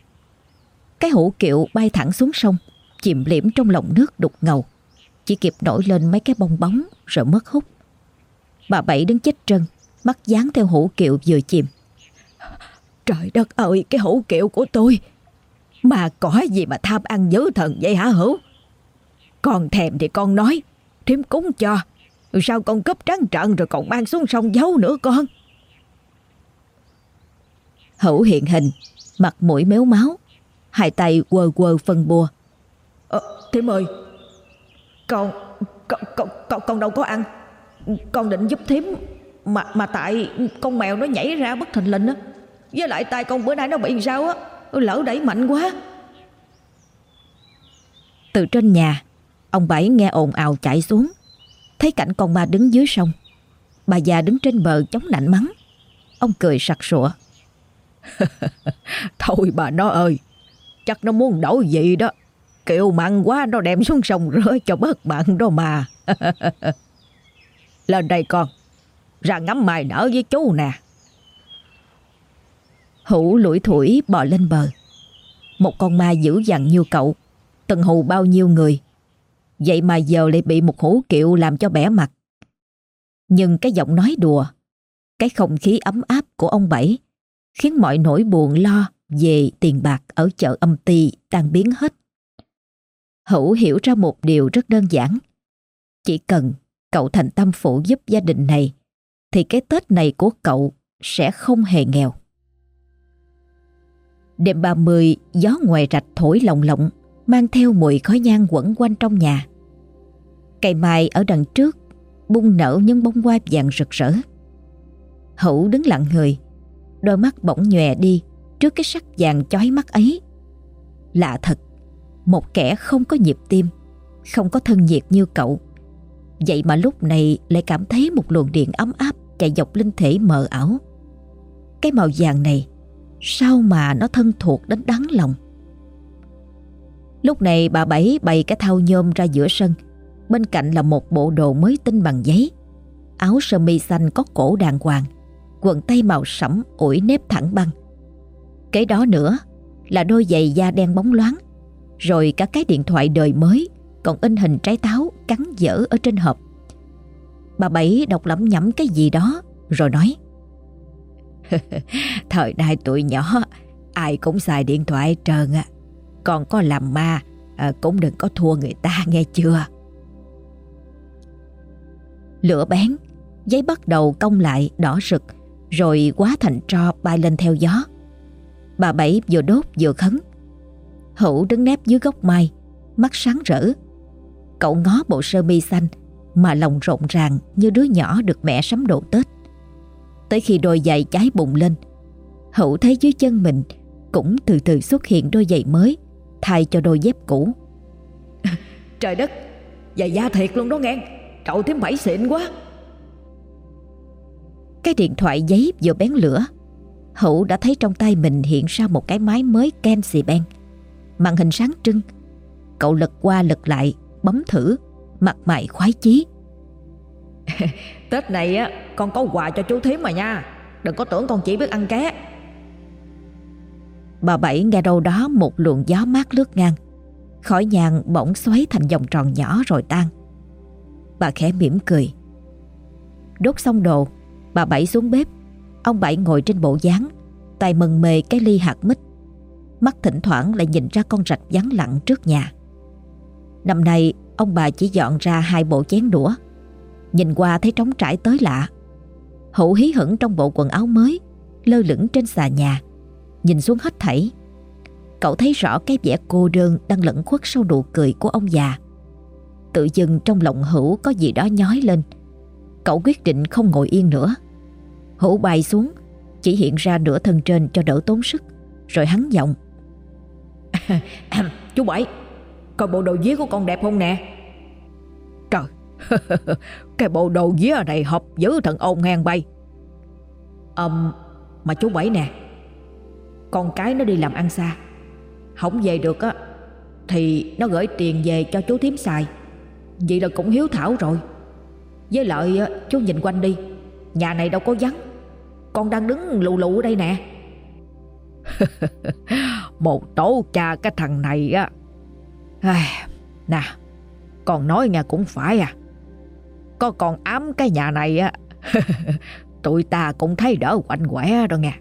Cái hữu kiệu bay thẳng xuống sông, chìm liễm trong lòng nước đục ngầu. Chỉ kịp nổi lên mấy cái bong bóng rồi mất hút. Bà Bảy đứng chết trân, mắt dán theo hữu kiệu vừa chìm. Trời đất ơi, cái hữu kiệu của tôi! Mà có gì mà tham ăn nhớ thần vậy hả Hữu? Con thèm thì con nói, Thím cúng cho. Sao con cấp trắng trận rồi còn mang xuống sông giấu nữa con? Hữu hiện hình Mặt mũi méo máu Hai tay quơ quơ phân bùa ờ, Thím ơi con, con, con, con, con đâu có ăn. Con định giúp thím Mà mà tại con mèo nó nhảy ra bất thình lình á. Với lại tay con bữa nay nó bị sao á? Lỡ đẩy mạnh quá. Từ trên nhà, Ông Bảy nghe ồn ào chạy xuống. Thấy cảnh con ma đứng dưới sông. Bà già đứng trên bờ chống nạnh mắng. Ông cười sặc sụa. Thôi bà nó ơi, Chắc nó muốn đổi gì đó. Kiều mặn quá, nó đem xuống sông rửa cho bớt mặn đó mà. Lên đây con, Ra ngắm mài nở với chú nè. Hữu lủi thủi bò lên bờ Một con ma dữ dằn như cậu Từng hù bao nhiêu người Vậy mà giờ lại bị một hủ kiệu làm cho bẻ mặt. Nhưng cái giọng nói đùa, cái không khí ấm áp của ông Bảy khiến mọi nỗi buồn lo về tiền bạc ở chợ âm ti tan biến hết. Hữu hiểu ra một điều rất đơn giản. Chỉ cần cậu thành tâm phụ giúp gia đình này thì cái Tết này của cậu sẽ không hề nghèo. Đêm 30, gió ngoài rạch thổi lồng lộng mang theo mùi khói nhang quẩn quanh trong nhà. Cây mai ở đằng trước bung nở những bông hoa vàng rực rỡ. Hữu đứng lặng người, đôi mắt bỗng nhòe đi trước cái sắc vàng chói mắt ấy. Lạ thật, một kẻ không có nhịp tim, không có thân nhiệt như cậu. Vậy mà lúc này lại cảm thấy một luồng điện ấm áp chạy dọc linh thể mờ ảo. Cái màu vàng này, sao mà nó thân thuộc đến đắng lòng. Lúc này bà Bảy bày cái thau nhôm ra giữa sân. Bên cạnh là một bộ đồ mới tinh bằng giấy. Áo sơ mi xanh có cổ đàng hoàng, Quần tây màu sẫm, ủi nếp thẳng băng. Kế đó nữa là đôi giày da đen bóng loáng, Rồi cả cái điện thoại đời mới, Còn in hình trái táo cắn dở ở trên hộp. Bà Bảy đọc lẩm nhẩm cái gì đó, Rồi nói Thời đại tuổi nhỏ Ai cũng xài điện thoại trơn á còn có làm ma à, Cũng đừng có thua người ta nghe chưa Lửa bén, giấy bắt đầu cong lại đỏ rực, rồi quá thành tro bay lên theo gió. Bà Bảy vừa đốt vừa khấn. Hữu đứng nép dưới gốc mai, mắt sáng rỡ. Cậu ngó bộ sơ mi xanh mà lòng rộn ràng như đứa nhỏ được mẹ sắm đồ Tết. Tới khi đôi giày cháy bụng lên, Hữu thấy dưới chân mình cũng từ từ xuất hiện đôi giày mới thay cho đôi dép cũ. Trời đất, giày da thiệt luôn đó nghe, cậu thêm bảy xịn quá. Cái điện thoại giấy vừa bén lửa, Hữu đã thấy trong tay mình hiện ra một cái máy mới Kenzie Ben. Màn hình sáng trưng, cậu lật qua lật lại, bấm thử, mặt mày khoái chí. Tết này á, con có quà cho chú thím mà nha, đừng có tưởng con chỉ biết ăn ké. Bà Bảy nghe đâu đó một luồng gió mát lướt ngang. Khỏi nhàn bỗng xoáy thành vòng tròn nhỏ rồi tan. Bà khẽ mỉm cười. Đốt xong đồ Bà Bảy xuống bếp. Ông Bảy ngồi trên bộ dáng Tay mừng mề cái ly hạt mít. Mắt thỉnh thoảng lại nhìn ra con rạch vắng lặng trước nhà. Năm nay ông bà chỉ dọn ra hai bộ chén đũa. Nhìn qua thấy trống trải tới lạ. Hữu hí hửng trong bộ quần áo mới, Lơ lửng trên xà nhà. Nhìn xuống hết thảy, Cậu thấy rõ cái vẻ cô đơn Đang lẫn khuất sau nụ cười của ông già. Tự dưng trong lòng Hữu Có gì đó nhói lên. Cậu quyết định không ngồi yên nữa. Hữu bay xuống, Chỉ hiện ra nửa thân trên cho đỡ tốn sức, Rồi hắn giọng. Chú Bảy, Coi bộ đồ vía của con đẹp không nè? Trời Cái bộ đồ vía này hợp giữ thằng ôn ngang bay. Âm Mà chú Bảy nè, con cái nó đi làm ăn xa, Không về được á, Thì nó gửi tiền về cho chú thím xài. Vậy là cũng hiếu thảo rồi. Với lợi chú nhìn quanh đi, Nhà này đâu có vắng, Con đang đứng lù lù ở đây nè. Một tổ cha cái thằng này á. Nè Con nói nghe cũng phải à. Có con ám cái nhà này á Tụi ta cũng thấy đỡ quạnh quẻ rồi nghe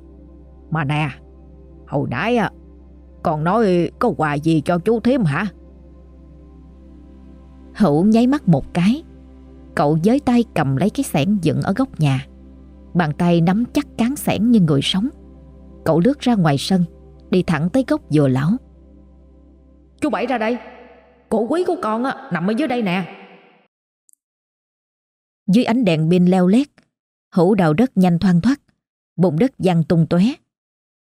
Mà nè Hồi nãy á còn nói có quà gì cho chú thím hả? Hữu nháy mắt một cái. Cậu với tay cầm lấy cái xẻng dựng ở góc nhà. Bàn tay nắm chắc cán xẻng như người sống. Cậu lướt ra ngoài sân, đi thẳng tới gốc dừa lão. Chú Bảy ra đây. Cổ quý của con á, nằm ở dưới đây nè. Dưới ánh đèn pin leo lét, Hữu đào đất nhanh thoang thoát, bụng đất văng tung tóe.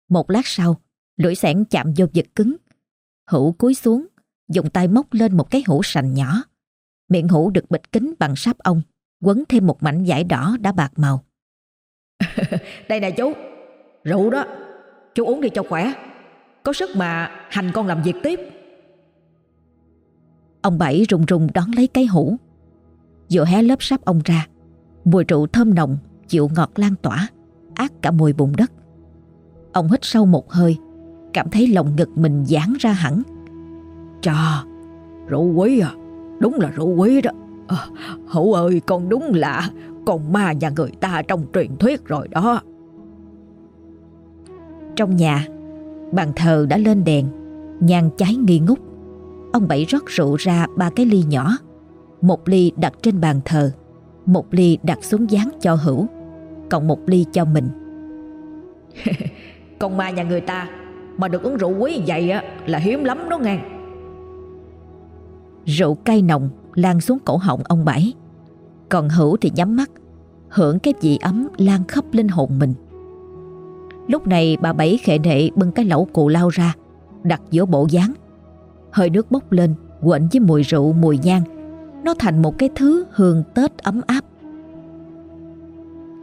Một lát sau, lưỡi xẻng chạm vô vật cứng. Hữu cúi xuống, dùng tay móc lên một cái hũ sành nhỏ. Miệng hũ được bịch kính bằng sáp ong, quấn thêm một mảnh vải đỏ đã bạc màu. Đây nè chú, rượu đó, chú uống đi cho khỏe. Có sức mà hành con làm việc tiếp. Ông Bảy rùng rùng đón lấy cái hũ. Vừa hé lớp sáp ong ra, mùi rượu thơm nồng, chịu ngọt lan tỏa, ác cả mùi bùn đất. Ông hít sâu một hơi Cảm thấy lòng ngực mình giãn ra hẳn. Chà Rượu quý à Đúng là rượu quý đó. À, Hữu ơi con đúng là Con ma nhà người ta trong truyền thuyết rồi đó. Trong nhà Bàn thờ đã lên đèn Nhang cháy nghi ngút. Ông Bảy rót rượu ra ba cái ly nhỏ Một ly đặt trên bàn thờ Một ly đặt xuống dáng cho Hữu Còn một ly cho mình. Con ma nhà người ta Mà được uống rượu quý vậy á Là hiếm lắm đó nghe. Rượu cay nồng lan xuống cổ họng ông Bảy. Còn Hữu thì nhắm mắt Hưởng cái vị ấm lan khắp linh hồn mình. Lúc này bà Bảy khệ nệ bưng cái lẩu cù lao ra Đặt giữa bộ dáng. Hơi nước bốc lên Quện với mùi rượu mùi nhang nó thành một cái thứ hương Tết ấm áp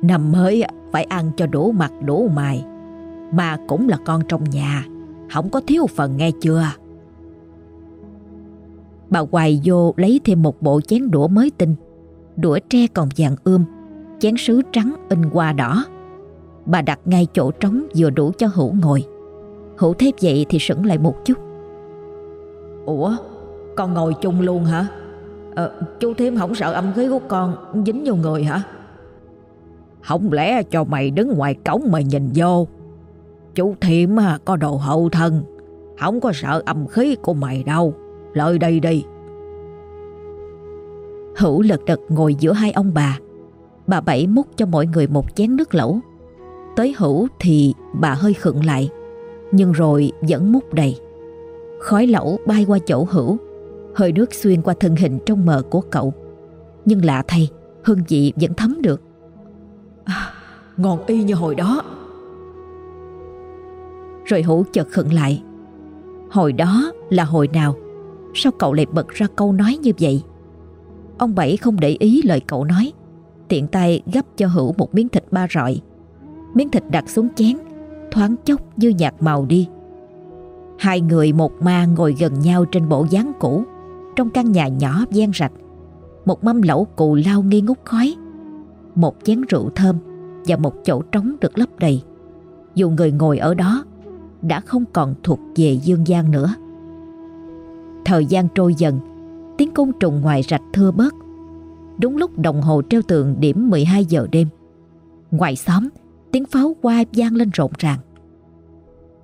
Năm mới phải ăn cho đủ mặt đủ mày, mà cũng là con trong nhà, không có thiếu phần nghe chưa? Bà Hoài vô lấy thêm một bộ chén đũa mới tinh, đũa tre còn vàng ươm, chén sứ trắng in hoa đỏ. Bà đặt ngay chỗ trống vừa đủ cho Hữu ngồi. Hữu thép vậy thì sững lại một chút. Ủa, con ngồi chung luôn hả? Ờ, chú thêm không sợ âm khí của con dính vô người hả? Không lẽ cho mày đứng ngoài cổng mà nhìn vô? Chú Thiểm có đồ hậu thân Không có sợ âm khí của mày đâu. Lợi đây đi. Hữu lật đật ngồi giữa hai ông bà. Bà Bảy múc cho mọi người một chén nước lẩu. Tới hữu thì bà hơi khựng lại Nhưng rồi vẫn múc đầy. Khói lẩu bay qua chỗ hữu. Hơi nước xuyên qua thân hình trong mờ của cậu. Nhưng lạ thay Hương vị vẫn thấm được. À, Ngon y như hồi đó. Rồi hữu chợt khựng lại. Hồi đó là hồi nào? Sao cậu lại bật ra câu nói như vậy? Ông Bảy không để ý lời cậu nói. Tiện tay gấp cho Hữu một miếng thịt ba rọi. Miếng thịt đặt xuống chén Thoáng chốc như nhạt màu đi. Hai người một ma ngồi gần nhau trên bộ dáng cũ trong căn nhà nhỏ gian rạch. Một mâm lẩu cù lao nghi ngút khói, Một chén rượu thơm Và một chỗ trống được lấp đầy. Dù người ngồi ở đó Đã không còn thuộc về dương gian nữa. Thời gian trôi dần, Tiếng côn trùng ngoài rạch thưa bớt. Đúng lúc đồng hồ treo tường điểm 12 giờ đêm, Ngoài xóm, Tiếng pháo hoa vang lên rộn ràng.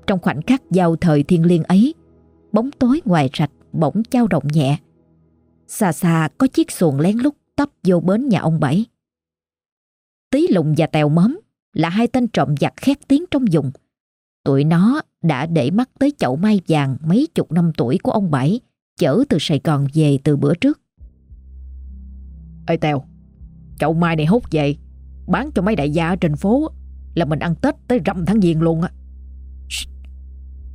Trong khoảnh khắc giao thời thiên liêng ấy, Bóng tối ngoài rạch bỗng trao động nhẹ. Xa xa có chiếc xuồng lén lút tấp vô bến nhà ông Bảy Tí lùng và tèo móm Là hai tên trộm giặc khét tiếng trong vùng Tụi nó đã để mắt tới chậu mai vàng mấy chục năm tuổi của ông Bảy chở từ Sài Gòn về từ bữa trước. Ê Tèo, chậu mai này hút về, bán cho mấy đại gia ở trên phố là mình ăn Tết tới rằm tháng giêng luôn á.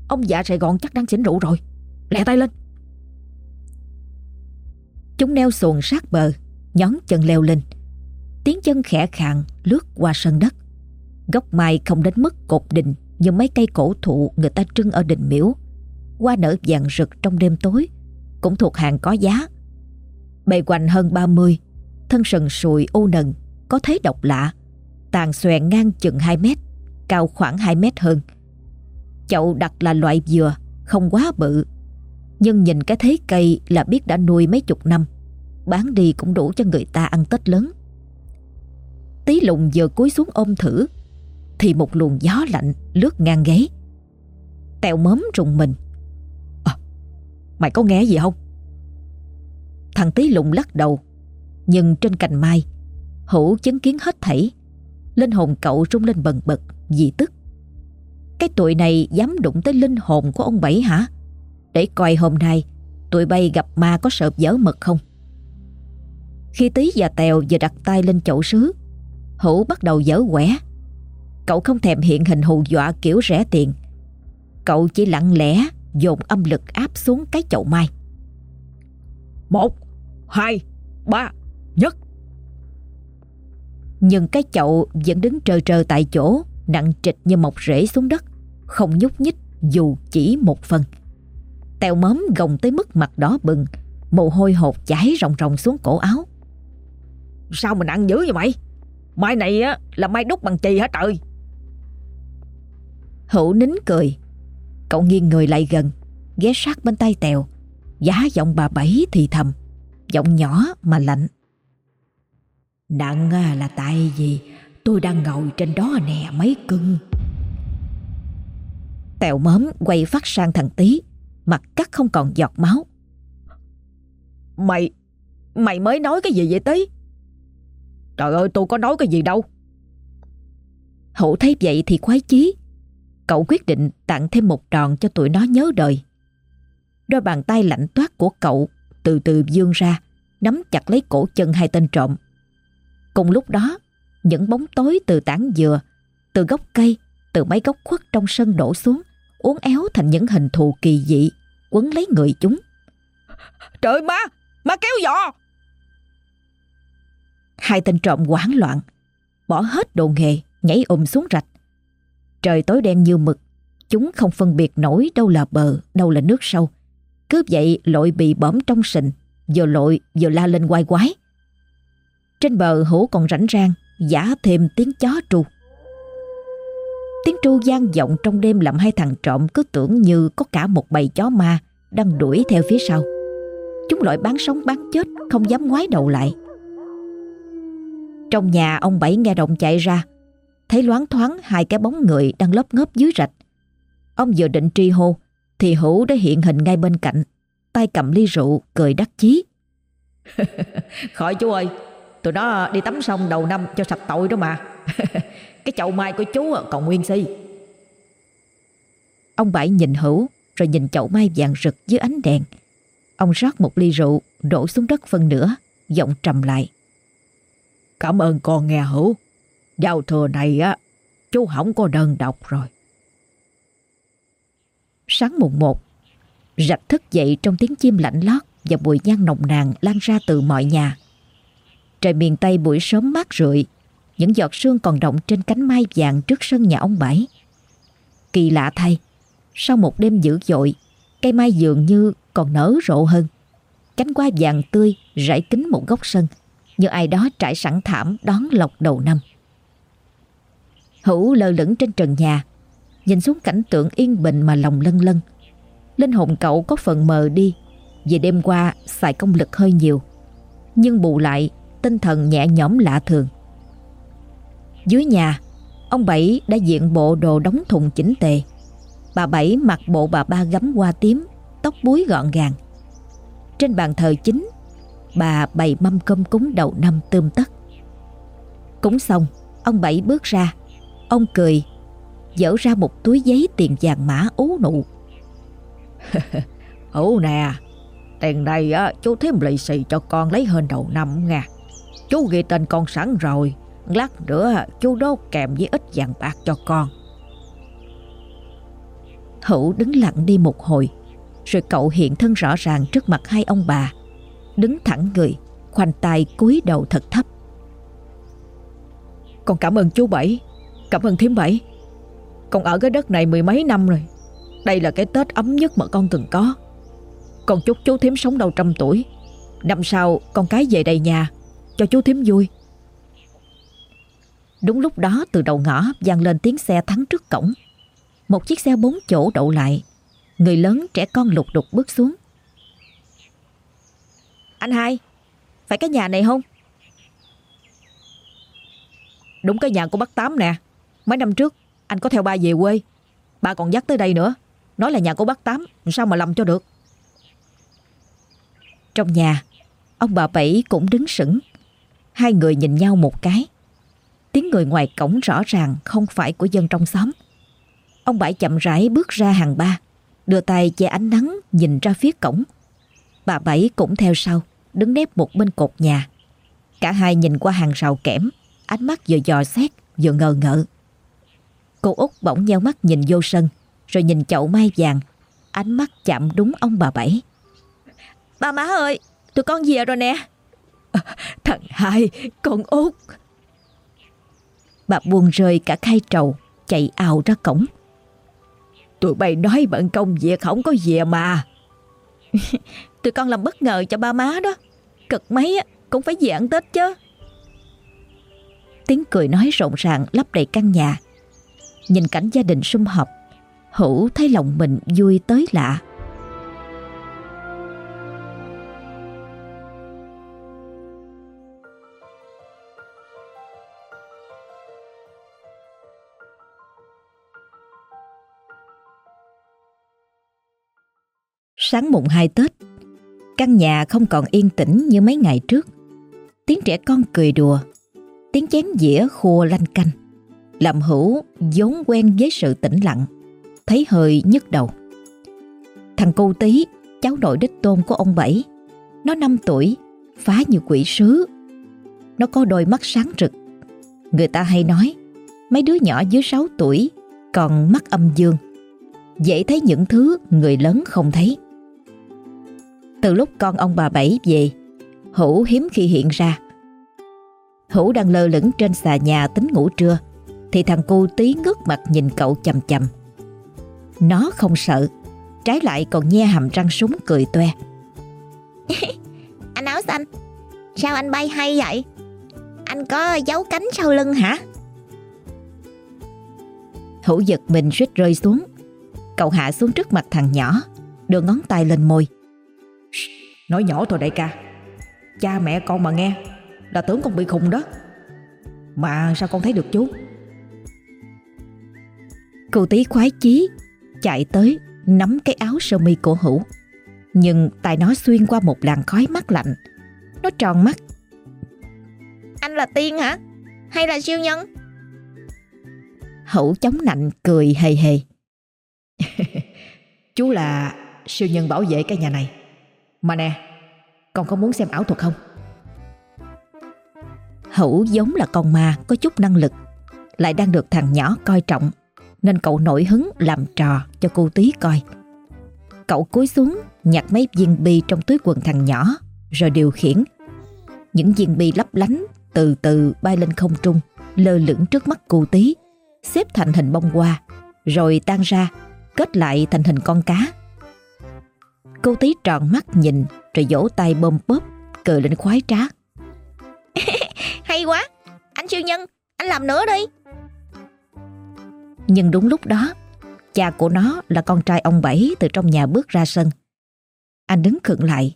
Ông già Sài Gòn chắc đang xỉn rượu rồi, lẹ tay lên. Chúng neo xuồng sát bờ, nhón chân leo lên. Tiếng chân khẽ khàng lướt qua sân đất. Gốc mai không đến mức cột đình như mấy cây cổ thụ người ta trưng ở đình miếu. Hoa nở vàng rực trong đêm tối cũng thuộc hàng có giá. Bề quanh hơn 30, thân sần sùi u nần, có thế độc lạ, tàn xòe ngang chừng 2 mét, cao khoảng 2 mét hơn. Chậu đặt là loại dừa, không quá bự, nhưng nhìn cái thế cây là biết đã nuôi mấy chục năm, bán đi cũng đủ cho người ta ăn Tết lớn. Tí lùng vừa cúi xuống ôm thử, thì một luồng gió lạnh lướt ngang ghế. Tèo mớm rùng mình, à, Mày có nghe gì không? Thằng tí lùng lắc đầu Nhưng trên cành mai Hữu chứng kiến hết thảy Linh hồn cậu rung lên bần bật Vì tức. Cái tụi này dám đụng tới linh hồn của ông Bảy hả? Để coi hôm nay Tụi bay gặp ma có sợ dở mật không Khi tí và Tèo vừa đặt tay lên chậu sứ Hữu bắt đầu dở quẻ Cậu không thèm hiện hình hù dọa kiểu rẻ tiền Cậu chỉ lặng lẽ dồn âm lực áp xuống cái chậu mai. Một, hai, ba, nhất. Nhưng cái chậu vẫn đứng trơ trơ tại chỗ, nặng trịch như mọc rễ xuống đất, không nhúc nhích dù chỉ một phần. Tèo mớm gồng tới mức mặt đỏ bừng, mồ hôi hột chảy ròng ròng xuống cổ áo. Sao mình ăn dữ vậy mày? Mai này á là mai đúc bằng chì hả trời? Hữu nín cười, Cậu nghiêng người lại gần Ghé sát bên tay Tèo Giá giọng bà Bảy thì thầm Giọng nhỏ mà lạnh Nặng là tại vì Tôi đang ngồi trên đó nè mấy cưng Tèo mớm quay phát sang thằng Tý Mặt cắt không còn giọt máu Mày Mày mới nói cái gì vậy Tý Trời ơi tôi có nói cái gì đâu Hữu thấy vậy thì khoái chí Cậu quyết định tặng thêm một tròn cho tụi nó nhớ đời. Đôi bàn tay lạnh toát của cậu từ từ dương ra, nắm chặt lấy cổ chân hai tên trộm. Cùng lúc đó, những bóng tối từ tảng dừa, từ gốc cây, từ mấy gốc khuất trong sân đổ xuống, uốn éo thành những hình thù kỳ dị, quấn lấy người chúng. Trời ma, ma kéo giò! Hai tên trộm hoảng loạn, bỏ hết đồ nghề, nhảy ùm xuống rạch. Trời tối đen như mực, chúng không phân biệt nổi đâu là bờ, đâu là nước sâu. Cứ vậy lội bị bõm trong sình, vừa lội vừa la lên quay quái. Trên bờ hổ còn rảnh rang, giả thêm tiếng chó tru. Tiếng tru gian vọng trong đêm làm hai thằng trộm cứ tưởng như có cả một bầy chó ma đang đuổi theo phía sau. Chúng loại bán sống bán chết, không dám ngoái đầu lại. Trong nhà ông Bảy nghe động chạy ra, thấy loáng thoáng hai cái bóng người đang lấp ngớp dưới rạch. Ông vừa định tri hô, thì Hữu đã hiện hình ngay bên cạnh, tay cầm ly rượu, cười đắc chí. Khỏi chú ơi, Tụi nó đi tắm sông đầu năm cho sạch tội đó mà Cái chậu mai của chú còn nguyên si. Ông Bảy nhìn Hữu Rồi nhìn chậu mai vàng rực dưới ánh đèn. Ông rót một ly rượu Đổ xuống đất phân nửa Giọng trầm lại. Cảm ơn con nghe Hữu. Giao thừa này á Chú không có đơn độc rồi. Sáng mùng một Rạch thức dậy trong tiếng chim lạnh lót Và mùi nhang nồng nàn lan ra từ mọi nhà. Trời miền Tây buổi sớm mát rượi những giọt sương còn động trên cánh mai vàng trước sân nhà ông Bảy Kỳ lạ thay, Sau một đêm dữ dội, Cây mai dường như còn nở rộ hơn. Cánh hoa vàng tươi rải kín một góc sân, Như ai đó trải sẵn thảm đón lộc đầu năm. Hữu lơ lửng trên trần nhà, Nhìn xuống cảnh tượng yên bình mà lòng lân lân. Linh hồn cậu có phần mờ đi, Vì đêm qua xài công lực hơi nhiều, Nhưng bù lại Tinh thần nhẹ nhõm lạ thường. Dưới nhà Ông Bảy đã diện bộ đồ đóng thùng chỉnh tề. Bà Bảy mặc bộ bà ba gấm hoa tím Tóc búi gọn gàng. Trên bàn thờ chính Bà bày mâm cơm cúng đầu năm tươm tất. Cúng xong Ông Bảy bước ra. Ông cười Dỡ ra một túi giấy tiền vàng mã ú nụ. Ú nè Tiền này á, chú thêm lì xì cho con lấy hơn đầu năm nha. Chú ghi tên con sẵn rồi Lát nữa chú đốt kèm với ít vàng bạc cho con. Hữu đứng lặng đi một hồi, Rồi cậu hiện thân rõ ràng trước mặt hai ông bà, Đứng thẳng người, Khoanh tay cúi đầu thật thấp. Con cảm ơn chú Bảy, Cảm ơn thím Bảy. Con ở cái đất này mười mấy năm rồi, Đây là cái Tết ấm nhất mà con từng có. Con chúc chú thím sống đầu trăm tuổi, Năm sau con cái về đầy nhà, Cho chú thím vui. Đúng lúc đó, từ đầu ngõ vang lên tiếng xe thắng trước cổng. Một chiếc xe bốn chỗ đậu lại. Người lớn, trẻ con lục đục bước xuống. Anh hai, Phải cái nhà này không? Đúng cái nhà của bác Tám nè. Mấy năm trước, anh có theo ba về quê. Ba còn dắt tới đây nữa. Nói là nhà của bác Tám Sao mà lầm cho được? Trong nhà, Ông bà Bảy cũng đứng sững. Hai người nhìn nhau một cái. Tiếng người ngoài cổng rõ ràng Không phải của dân trong xóm. Ông Bảy chậm rãi bước ra hàng ba Đưa tay che ánh nắng Nhìn ra phía cổng. Bà Bảy cũng theo sau Đứng nép một bên cột nhà. Cả hai nhìn qua hàng rào kẽm Ánh mắt vừa dò xét vừa ngờ ngợ. Cô út bỗng nheo mắt nhìn vô sân Rồi nhìn chậu mai vàng. Ánh mắt chạm đúng ông bà Bảy. Bà má ơi Tụi con về rồi nè. À, Thằng hai Con út Bà buồn rơi cả khai trầu Chạy ào ra cổng. Tụi bay nói bận công việc không có về mà. Tụi con làm bất ngờ cho ba má đó. Cực mấy cũng phải về ăn Tết chứ. Tiếng cười nói rộn ràng lấp đầy căn nhà. Nhìn cảnh gia đình sum họp Hữu thấy lòng mình vui tới lạ Sáng mùng 2 Tết. Căn nhà không còn yên tĩnh như mấy ngày trước. Tiếng trẻ con cười đùa, Tiếng chén dĩa khua lanh canh. Làm hữu vốn quen với sự tĩnh lặng, Thấy hơi nhức đầu. Thằng cô tí Cháu nội đích tôn của ông Bảy, Nó 5 tuổi, Phá như quỷ sứ. Nó có đôi mắt sáng rực. Người ta hay nói, Mấy đứa nhỏ dưới 6 tuổi Còn mắt âm dương. Dễ thấy những thứ người lớn không thấy. Từ lúc con ông bà Bảy về Hữu hiếm khi hiện ra. Hữu đang lơ lửng trên xà nhà tính ngủ trưa Thì thằng cu tí ngước mặt nhìn cậu chầm chầm. Nó không sợ Trái lại còn nhe hàm răng súng cười toe. Anh áo xanh Sao anh bay hay vậy? Anh có dấu cánh sau lưng hả? Hữu giật mình suýt rơi xuống. Cậu hạ xuống trước mặt thằng nhỏ Đưa ngón tay lên môi Nói nhỏ thôi đại ca Cha mẹ con mà nghe Là tưởng con bị khùng đó Mà sao con thấy được chú Cô tí khoái chí Chạy tới Nắm cái áo sơ mi của Hữu Nhưng tay nó xuyên qua một làn khói mắt lạnh Nó tròn mắt Anh là tiên hả? Hay là siêu nhân? Hữu chống nạnh cười hề hề. Chú là siêu nhân bảo vệ cái nhà này. Mà nè, con có muốn xem ảo thuật không? Hữu giống là con ma có chút năng lực, lại đang được thằng nhỏ coi trọng, nên cậu nổi hứng làm trò cho cô tí coi. Cậu cúi xuống nhặt mấy viên bi trong túi quần thằng nhỏ rồi điều khiển. Những viên bi lấp lánh từ từ bay lên không trung, lơ lửng trước mắt cô tí, xếp thành hình bông hoa, rồi tan ra, kết lại thành hình con cá. Cô tí tròn mắt nhìn rồi vỗ tay bơm bóp, cười lên khoái trá. Hay quá, anh siêu nhân, anh làm nữa đi. Nhưng đúng lúc đó, cha của nó là con trai ông Bảy từ trong nhà bước ra sân. Anh đứng khựng lại.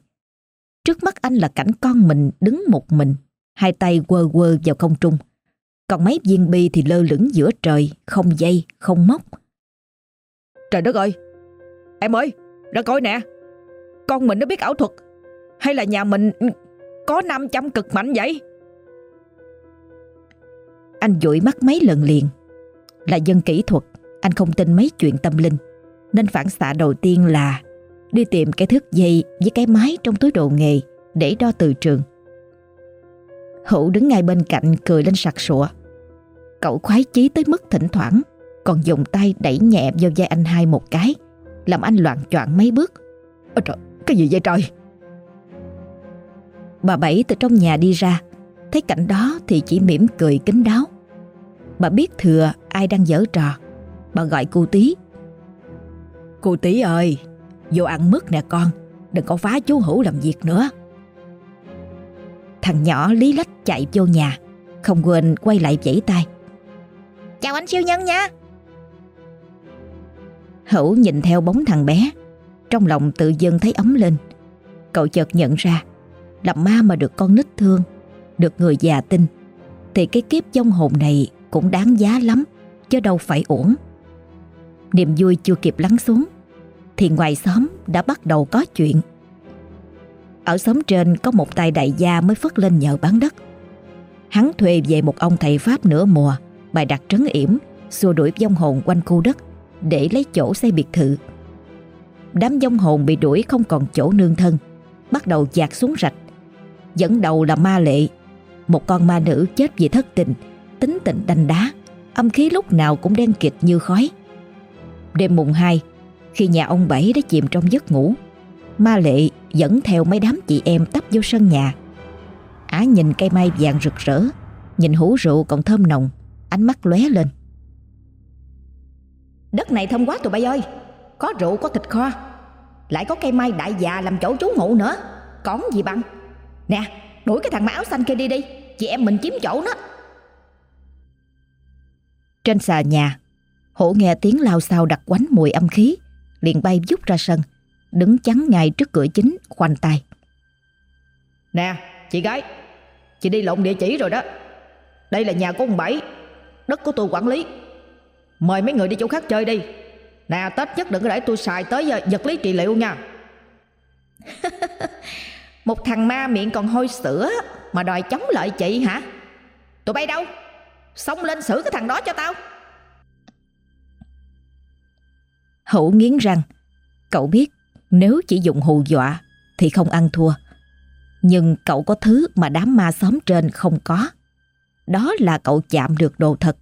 Trước mắt anh là cảnh con mình đứng một mình, hai tay quơ quơ vào không trung. Còn mấy viên bi thì lơ lửng giữa trời, không dây, không móc. Trời đất ơi, em ơi, ra coi nè. Con mình nó biết ảo thuật, hay là nhà mình có 500 cực mạnh vậy? Anh dụi mắt mấy lần liền. Là dân kỹ thuật, anh không tin mấy chuyện tâm linh. Nên phản xạ đầu tiên là đi tìm cái thước dây với cái máy trong túi đồ nghề để đo từ trường. Hữu đứng ngay bên cạnh cười lên sặc sụa. Cậu khoái chí tới mức thỉnh thoảng còn dùng tay đẩy nhẹ vào vai anh hai một cái làm anh loạn choạng mấy bước. Ôi trời, cái gì vậy trời? Bà Bảy từ trong nhà đi ra Thấy cảnh đó thì chỉ mỉm cười kính đáo. Bà biết thừa ai đang giở trò. Bà gọi cô tí Cô tí ơi Vô ăn mứt nè con Đừng có phá chú Hữu làm việc nữa. Thằng nhỏ lý lách chạy vô nhà Không quên quay lại vẫy tay. Chào anh siêu nhân nha. Hữu nhìn theo bóng thằng bé trong lòng tự dưng thấy ấm lên. Cậu chợt nhận ra Làm ma mà được con nít thương, Được người già tin. Thì cái kiếp trong hồn này cũng đáng giá lắm, Chứ đâu phải uổng. Niềm vui chưa kịp lắng xuống, Thì ngoài xóm đã bắt đầu có chuyện. Ở xóm trên có một tay đại gia mới phất lên nhờ bán đất. Hắn thuê về một ông thầy Pháp nửa mùa, Bài đặt trấn yểm, Xua đuổi vong hồn quanh khu đất, Để lấy chỗ xây biệt thự. Đám dông hồn bị đuổi không còn chỗ nương thân, Bắt đầu dạt xuống rạch. Dẫn đầu là ma lệ, Một con ma nữ chết vì thất tình, Tính tình đanh đá, Âm khí lúc nào cũng đen kịt như khói. Đêm mùng 2 Khi nhà ông Bảy đã chìm trong giấc ngủ, Ma lệ dẫn theo mấy đám chị em tấp vô sân nhà. Á nhìn cây mai vàng rực rỡ, Nhìn hũ rượu còn thơm nồng, Ánh mắt lóe lên. Đất này thơm quá tụi bay ơi. Có rượu, có thịt kho. Lại có cây mai đại già làm chỗ trú ngụ nữa. Còn gì bằng? Nè, đuổi cái thằng áo xanh kia đi đi. Chị em mình chiếm chỗ nó Trên xà nhà, Hổ nghe tiếng lao xao đặt quánh mùi âm khí, liền bay vút ra sân, Đứng chắn ngay trước cửa chính, khoanh tay. Nè, chị gái, Chị đi lộn địa chỉ rồi đó. Đây là nhà của ông Bảy, Đất của tôi quản lý. Mời mấy người đi chỗ khác chơi đi. Nè Tết nhất đừng có để tôi xài tới giờ vật lý trị liệu nha. Một thằng ma miệng còn hôi sữa Mà đòi chống lại chị hả? Tụi bay đâu? Xông lên xử cái thằng đó cho tao. Hữu nghiến răng. Cậu biết nếu chỉ dùng hù dọa Thì không ăn thua. Nhưng cậu có thứ mà đám ma xóm trên không có. Đó là cậu chạm được đồ thật.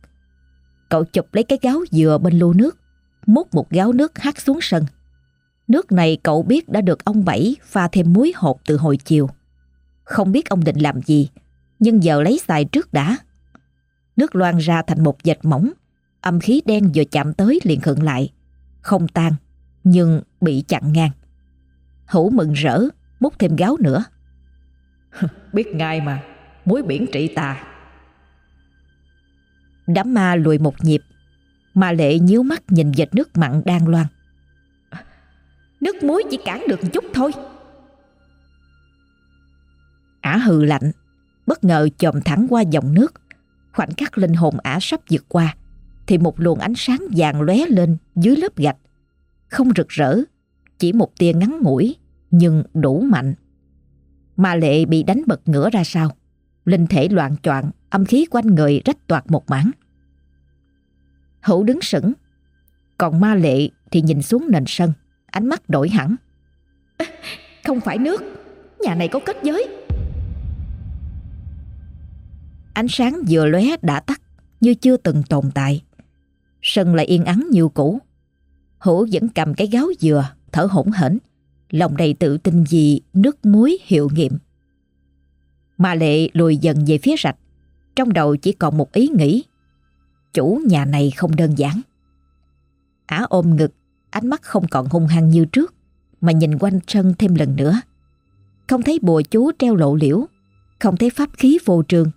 Cậu chụp lấy cái gáo dừa bên lu nước Múc một gáo nước hắt xuống sân. Nước này cậu biết đã được ông Bảy pha thêm muối hột từ hồi chiều. Không biết ông định làm gì Nhưng giờ lấy xài trước đã. Nước loan ra thành một dệt mỏng Âm khí đen vừa chạm tới liền khựng lại Không tan Nhưng bị chặn ngang. Hữu mừng rỡ Múc thêm gáo nữa. Biết ngay mà Muối biển trị tà. Đám ma lùi một nhịp Ma lệ nhíu mắt nhìn vệt nước mặn đang loan Nước muối chỉ cản được chút thôi. Ả hừ lạnh Bất ngờ chồm thẳng qua dòng nước. Khoảnh khắc linh hồn ả sắp vượt qua Thì một luồng ánh sáng vàng lóe lên Dưới lớp gạch. Không rực rỡ Chỉ một tia ngắn ngủi Nhưng đủ mạnh. Ma lệ bị đánh bật ngửa ra sau. Linh thể loạn choạng Âm khí quanh người rách toạc một mảng Hữu đứng sững. Còn ma lệ thì nhìn xuống nền sân Ánh mắt đổi hẳn. Không phải nước Nhà này có kết giới. Ánh sáng vừa lóe đã tắt Như chưa từng tồn tại. Sân lại yên ắng như cũ. Hữu vẫn cầm cái gáo dừa Thở hổn hển. Lòng đầy tự tin vì nước muối hiệu nghiệm. Ma lệ lùi dần về phía rạch. Trong đầu chỉ còn một ý nghĩ Chủ nhà này không đơn giản. Ả ôm ngực Ánh mắt không còn hung hăng như trước Mà nhìn quanh sân thêm lần nữa. Không thấy bùa chú treo lộ liễu Không thấy pháp khí vô trường.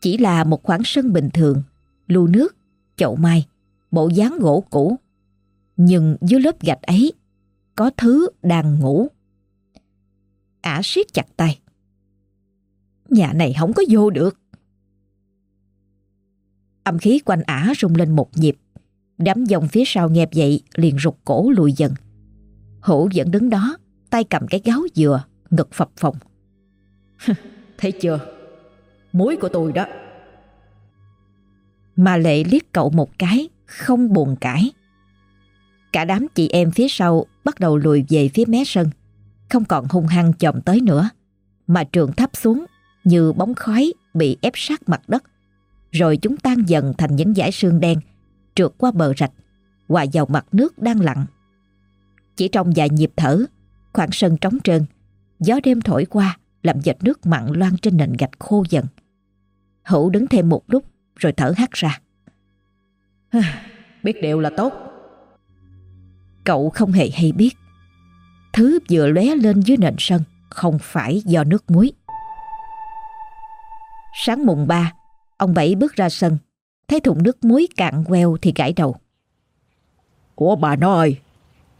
Chỉ là một khoảng sân bình thường Lưu nước, chậu mai Bộ dáng gỗ cũ. Nhưng dưới lớp gạch ấy Có thứ đang ngủ. Ả siết chặt tay. Nhà này không có vô được. Âm khí quanh ả rung lên một nhịp Đám dòng phía sau nghe vậy liền rụt cổ lùi dần. Hữu vẫn đứng đó, tay cầm cái gáo dừa, ngực phập phồng. Thấy chưa? Muối của tôi đó. Mà lệ liếc cậu một cái, không buồn cãi. Cả đám chị em phía sau bắt đầu lùi về phía mé sân, không còn hung hăng chồm tới nữa, mà trường thấp xuống như bóng khói bị ép sát mặt đất. Rồi chúng tan dần thành những dải sương đen trượt qua bờ rạch, hòa vào mặt nước đang lặng. Chỉ trong vài nhịp thở, khoảng sân trống trơn, gió đêm thổi qua làm vệt nước mặn loang trên nền gạch khô dần. Hữu đứng thêm một lúc rồi thở hắt ra. biết điều là tốt. Cậu không hề hay biết. Thứ vừa lóe lên dưới nền sân không phải do nước muối. Sáng mùng 3, ông Bảy bước ra sân Thấy thùng nước muối cạn queo thì gãi đầu. Ủa bà nói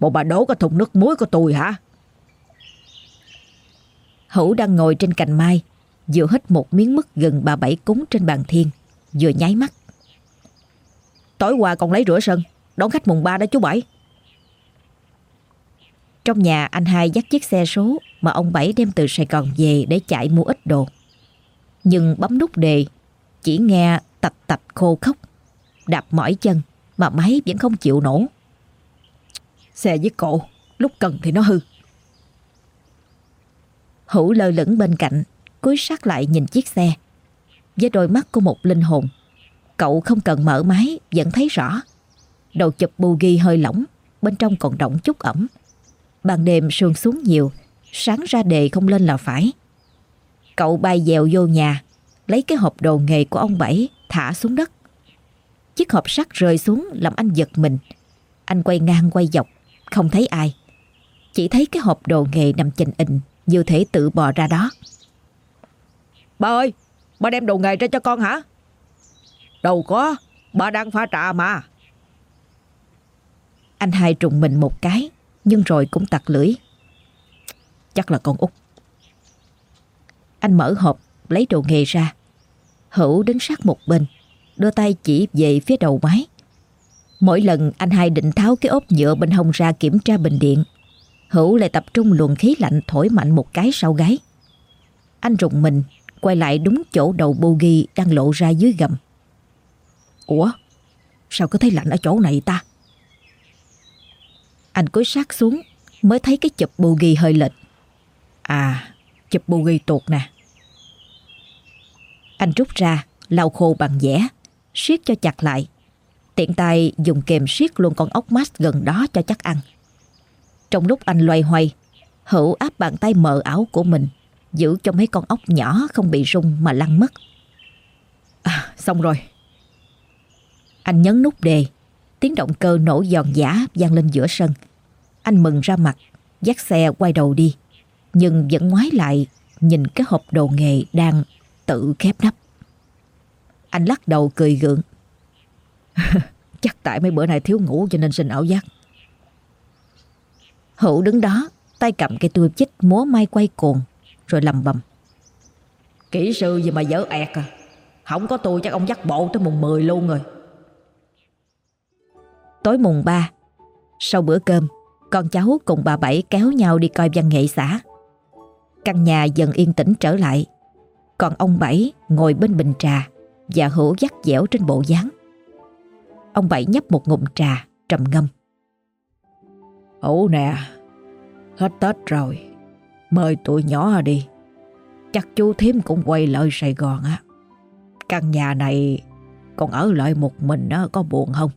bộ bà đổ cái thùng nước muối của tôi hả? Hữu đang ngồi trên cành mai, vừa hít một miếng mứt gần bà Bảy cúng trên bàn thiên, vừa nháy mắt. Tối qua còn lấy rửa sân, đón khách mùng ba đó chú Bảy. Trong nhà anh hai dắt chiếc xe số mà ông Bảy đem từ Sài Gòn về để chạy mua ít đồ. Nhưng bấm nút đề, chỉ nghe tạch tạch khô khóc. Đạp mỏi chân mà máy vẫn không chịu nổ. Xe với cổ lúc cần thì nó hư. Hữu lơ lửng bên cạnh, cúi sát lại nhìn chiếc xe. Với đôi mắt của một linh hồn, cậu không cần mở máy vẫn thấy rõ. Đầu chụp bù ghi hơi lỏng, bên trong còn động chút ẩm. Ban đêm sương xuống nhiều, sáng ra đề không lên là phải. Cậu bay dèo vô nhà, lấy cái hộp đồ nghề của ông Bảy thả xuống đất. Chiếc hộp sắt rơi xuống làm anh giật mình. Anh quay ngang quay dọc, không thấy ai. Chỉ thấy cái hộp đồ nghề nằm chình ịnh như thể tự bò ra đó. Bà ơi, bà đem đồ nghề ra cho con hả? Đâu có, bà đang pha trà mà. Anh hai trùng mình một cái, nhưng rồi cũng tặc lưỡi. Chắc là con út. Anh mở hộp, lấy đồ nghề ra. Hữu đứng sát một bên, đưa tay chỉ về phía đầu máy. Mỗi lần anh hai định tháo cái ốp nhựa bên hông ra kiểm tra bình điện, Hữu lại tập trung luồng khí lạnh thổi mạnh một cái sau gáy. Anh rùng mình, quay lại đúng chỗ đầu bogie đang lộ ra dưới gầm. Ủa? Sao có thấy lạnh ở chỗ này ta? Anh cúi sát xuống mới thấy cái chụp bogie hơi lệch. À, chụp bogie tuột nè. Anh rút ra, lau khô bằng dẻ, siết cho chặt lại. Tiện tay dùng kềm siết luôn con ốc mát gần đó cho chắc ăn. Trong lúc anh loay hoay, Hữu áp bàn tay mờ áo của mình, giữ cho mấy con ốc nhỏ không bị rung mà lăn mất. À, xong rồi. Anh nhấn nút đề, tiếng động cơ nổ giòn giả vang lên giữa sân. Anh mừng ra mặt, dắt xe quay đầu đi, nhưng vẫn ngoái lại nhìn cái hộp đồ nghề đang tự khép nắp. Anh lắc đầu cười gượng. Chắc tại mấy bữa nay thiếu ngủ cho nên sinh ảo giác. Hữu đứng đó, tay cầm cây tua chích múa may quay cuồng, rồi lầm bầm. Kỹ sư gì mà dở ẹt à. Không có tôi chắc ông dắt bộ tới mùng 10 luôn rồi. Tối mùng 3, sau bữa cơm, con cháu cùng bà Bảy kéo nhau đi coi văn nghệ xã. Căn nhà dần yên tĩnh trở lại còn ông Bảy ngồi bên bình trà và hữu dắt dẻo trên bộ dáng. Ông Bảy nhấp một ngụm trà, trầm ngâm. ủ nè, hết Tết rồi, mời tụi nhỏ đi. Chắc chú thím cũng quay lại Sài Gòn á. Căn nhà này còn ở lại một mình đó có buồn không?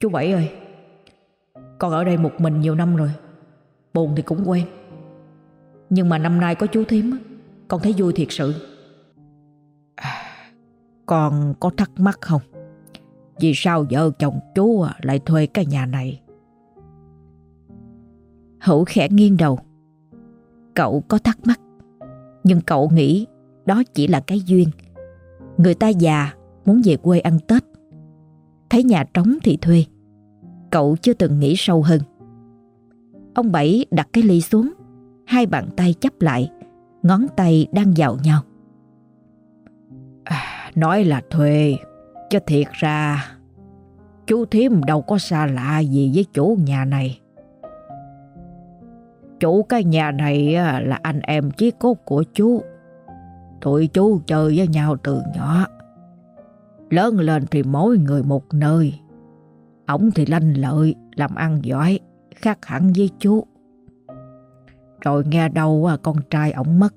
Chú Bảy ơi, con ở đây một mình nhiều năm rồi. Buồn thì cũng quen. Nhưng mà năm nay có chú thím, con thấy vui thiệt sự. À, con có thắc mắc không? Vì sao vợ chồng chú lại thuê cái nhà này? Hữu khẽ nghiêng đầu. Cậu có thắc mắc, nhưng cậu nghĩ đó chỉ là cái duyên. Người ta già muốn về quê ăn Tết. Thấy nhà trống thì thuê. Cậu chưa từng nghĩ sâu hơn. Ông Bảy đặt cái ly xuống, hai bàn tay chấp lại, ngón tay đang vào nhau. À, nói là thuê, cho thiệt ra chú thím đâu có xa lạ gì với chủ nhà này. Chủ cái nhà này là anh em chí cốt của chú. Tụi chú chơi với nhau từ nhỏ. Lớn lên thì mỗi người một nơi. Ông thì lanh lợi, làm ăn giỏi, khác hẳn với chú. Rồi nghe đâu à, con trai ổng mất.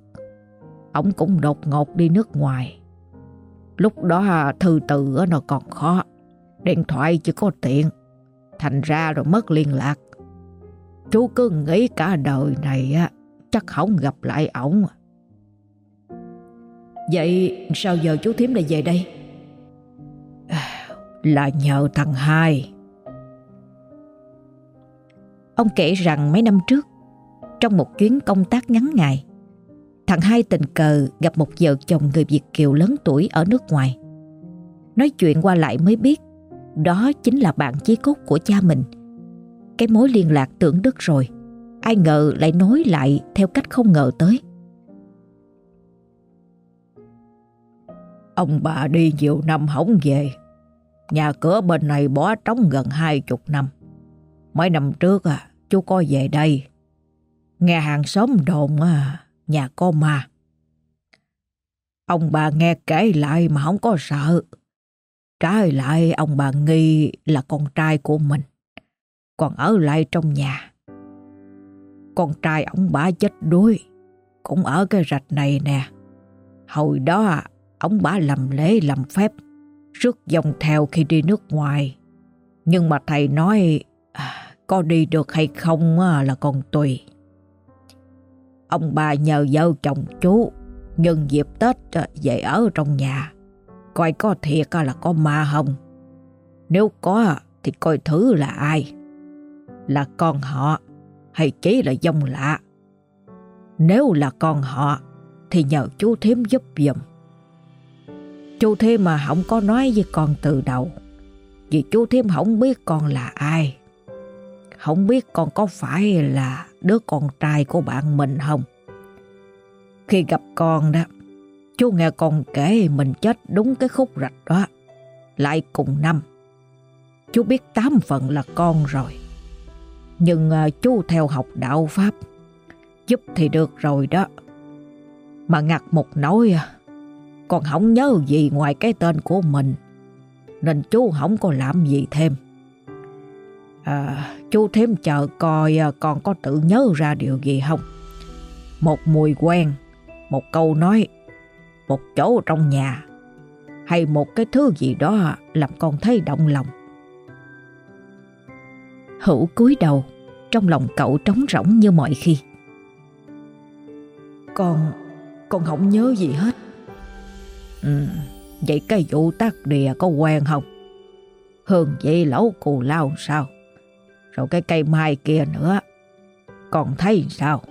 Ổng cũng đột ngột đi nước ngoài. Lúc đó à, thư từ nó còn khó. Điện thoại chưa có tiện. Thành ra rồi mất liên lạc. Chú cứ nghĩ cả đời này á chắc không gặp lại ổng. Vậy sao giờ chú thím lại về đây? Là nhờ thằng hai. Ông kể rằng mấy năm trước, trong một chuyến công tác ngắn ngày, thằng hai tình cờ gặp một vợ chồng người Việt Kiều lớn tuổi ở nước ngoài. Nói chuyện qua lại mới biết, đó chính là bạn chí cốt của cha mình. Cái mối liên lạc tưởng đứt rồi, ai ngờ lại nối lại theo cách không ngờ tới. Ông bà đi nhiều năm hỏng về. Nhà cửa bên này bỏ trống gần hai chục năm. Mấy năm trước à, chú có về đây. Nghe hàng xóm đồn à, nhà có ma. Ông bà nghe kể lại mà không có sợ. Trái lại ông bà nghi là con trai của mình. Còn ở lại trong nhà. Con trai ông bà chết đuối. Cũng ở cái rạch này nè. Hồi đó ông bà làm lễ làm phép. Rước dòng theo khi đi nước ngoài. Nhưng mà thầy nói à, có đi được hay không à, là còn tùy. Ông bà nhờ vợ chồng chú nhân dịp Tết ờ, về ở trong nhà. Coi có thiệt là có ma không. Nếu có thì coi thử là ai. Là con họ hay chỉ là dông lạ. Nếu là con họ thì nhờ chú thím giúp giùm. Chú thím mà không có nói với con từ đầu. Vì chú thím không biết con là ai. Không biết con có phải là đứa con trai của bạn mình không? Khi gặp con đó, chú nghe con kể mình chết đúng cái khúc rạch đó. Lại cùng năm. Chú biết tám phần là con rồi. Nhưng à, chú theo học đạo Pháp. Giúp thì được rồi đó. Mà ngặt một nói à, con không nhớ gì ngoài cái tên của mình. Nên chú không có làm gì thêm. À, chú thêm chờ coi à, con có tự nhớ ra điều gì không. Một mùi quen, một câu nói, một chỗ trong nhà, hay một cái thứ gì đó làm con thấy động lòng. Hữu cúi đầu, trong lòng cậu trống rỗng như mọi khi. Con, con không nhớ gì hết. Ừ, vậy cái vụ tác đìa có quen không? Hương vị lẩu cù lao sao? Rồi cái cây mai kia nữa. Còn thấy sao?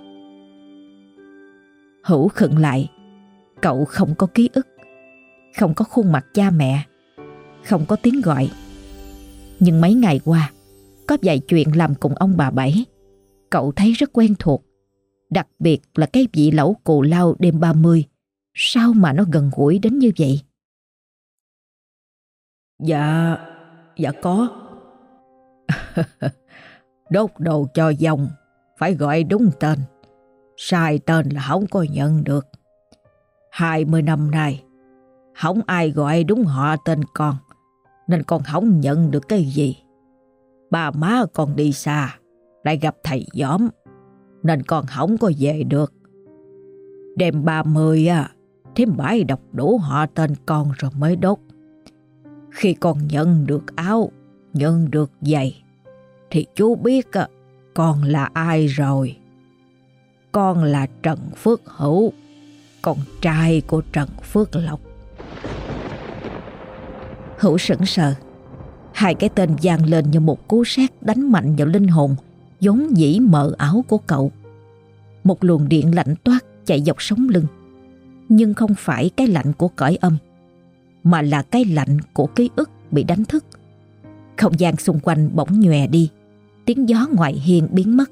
Hữu khựng lại. Cậu không có ký ức. Không có khuôn mặt cha mẹ. Không có tiếng gọi. Nhưng mấy ngày qua, có vài chuyện làm cùng ông bà Bảy. Cậu thấy rất quen thuộc. Đặc biệt là cái vị lẩu cù lao đêm 30. Sao mà nó gần gũi đến như vậy? Dạ, dạ có. Đốt đồ cho dòng, phải gọi đúng tên. Sai tên là không có nhận được. 20 năm nay, không ai gọi đúng họ tên con, nên con không nhận được cái gì. Ba má con đi xa, lại gặp thầy gióm, nên con không có về được. Đêm 30 à, thím bãi đọc đủ họ tên con rồi mới đốt. Khi con nhận được áo, nhận được giày, thì chú biết à, con là ai rồi. Con là Trần Phước Hữu, con trai của Trần Phước Lộc. Hữu sững sờ. Hai cái tên vang lên như một cú sét đánh mạnh vào linh hồn vốn dĩ mờ áo của cậu. Một luồng điện lạnh toát chạy dọc sống lưng. Nhưng không phải cái lạnh của cõi âm, mà là cái lạnh của ký ức bị đánh thức. Không gian xung quanh bỗng nhòe đi, tiếng gió ngoài hiên biến mất.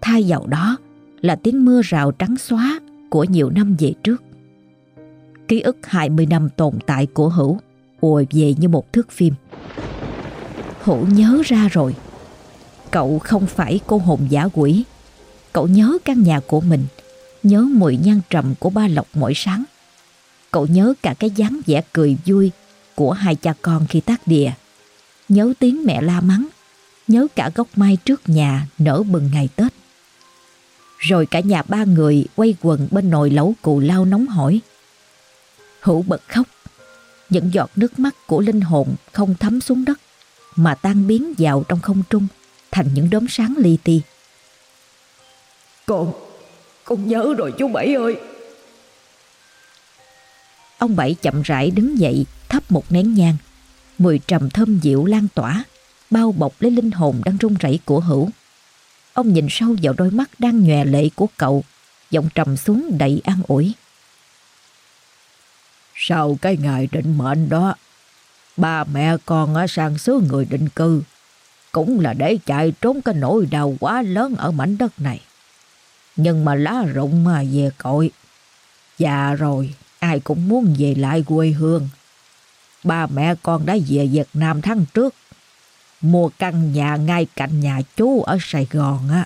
Thay vào đó là tiếng mưa rào trắng xóa của nhiều năm về trước. Ký ức 20 năm tồn tại của Hữu ùa về như một thước phim. Hữu nhớ ra rồi. Cậu không phải cô hồn giả quỷ. Cậu nhớ căn nhà của mình, nhớ mùi nhang trầm của ba Lộc mỗi sáng. Cậu nhớ cả cái dáng vẻ cười vui của hai cha con khi tác đìa. Nhớ tiếng mẹ la mắng, nhớ cả gốc mai trước nhà nở bừng ngày Tết. Rồi cả nhà ba người quay quần bên nồi lẩu cù lao nóng hổi. Hữu bật khóc. Những giọt nước mắt của linh hồn không thấm xuống đất mà tan biến vào trong không trung thành những đốm sáng li ti. Con, con nhớ rồi chú Bảy ơi. Ông Bảy chậm rãi đứng dậy thắp một nén nhang. Mùi trầm thơm dịu lan tỏa, bao bọc lấy linh hồn đang run rẩy của Hữu. Ông nhìn sâu vào đôi mắt đang nhòe lệ của cậu, giọng trầm xuống đầy an ủi. Sau cái ngày định mệnh đó, ba mẹ con ở sang xứ người định cư, cũng là để chạy trốn cái nỗi đau quá lớn ở mảnh đất này. Nhưng mà lá rụng mà về cội. Già rồi, ai cũng muốn về lại quê hương. Ba mẹ con đã về Việt Nam tháng trước mua căn nhà ngay cạnh nhà chú ở Sài Gòn á.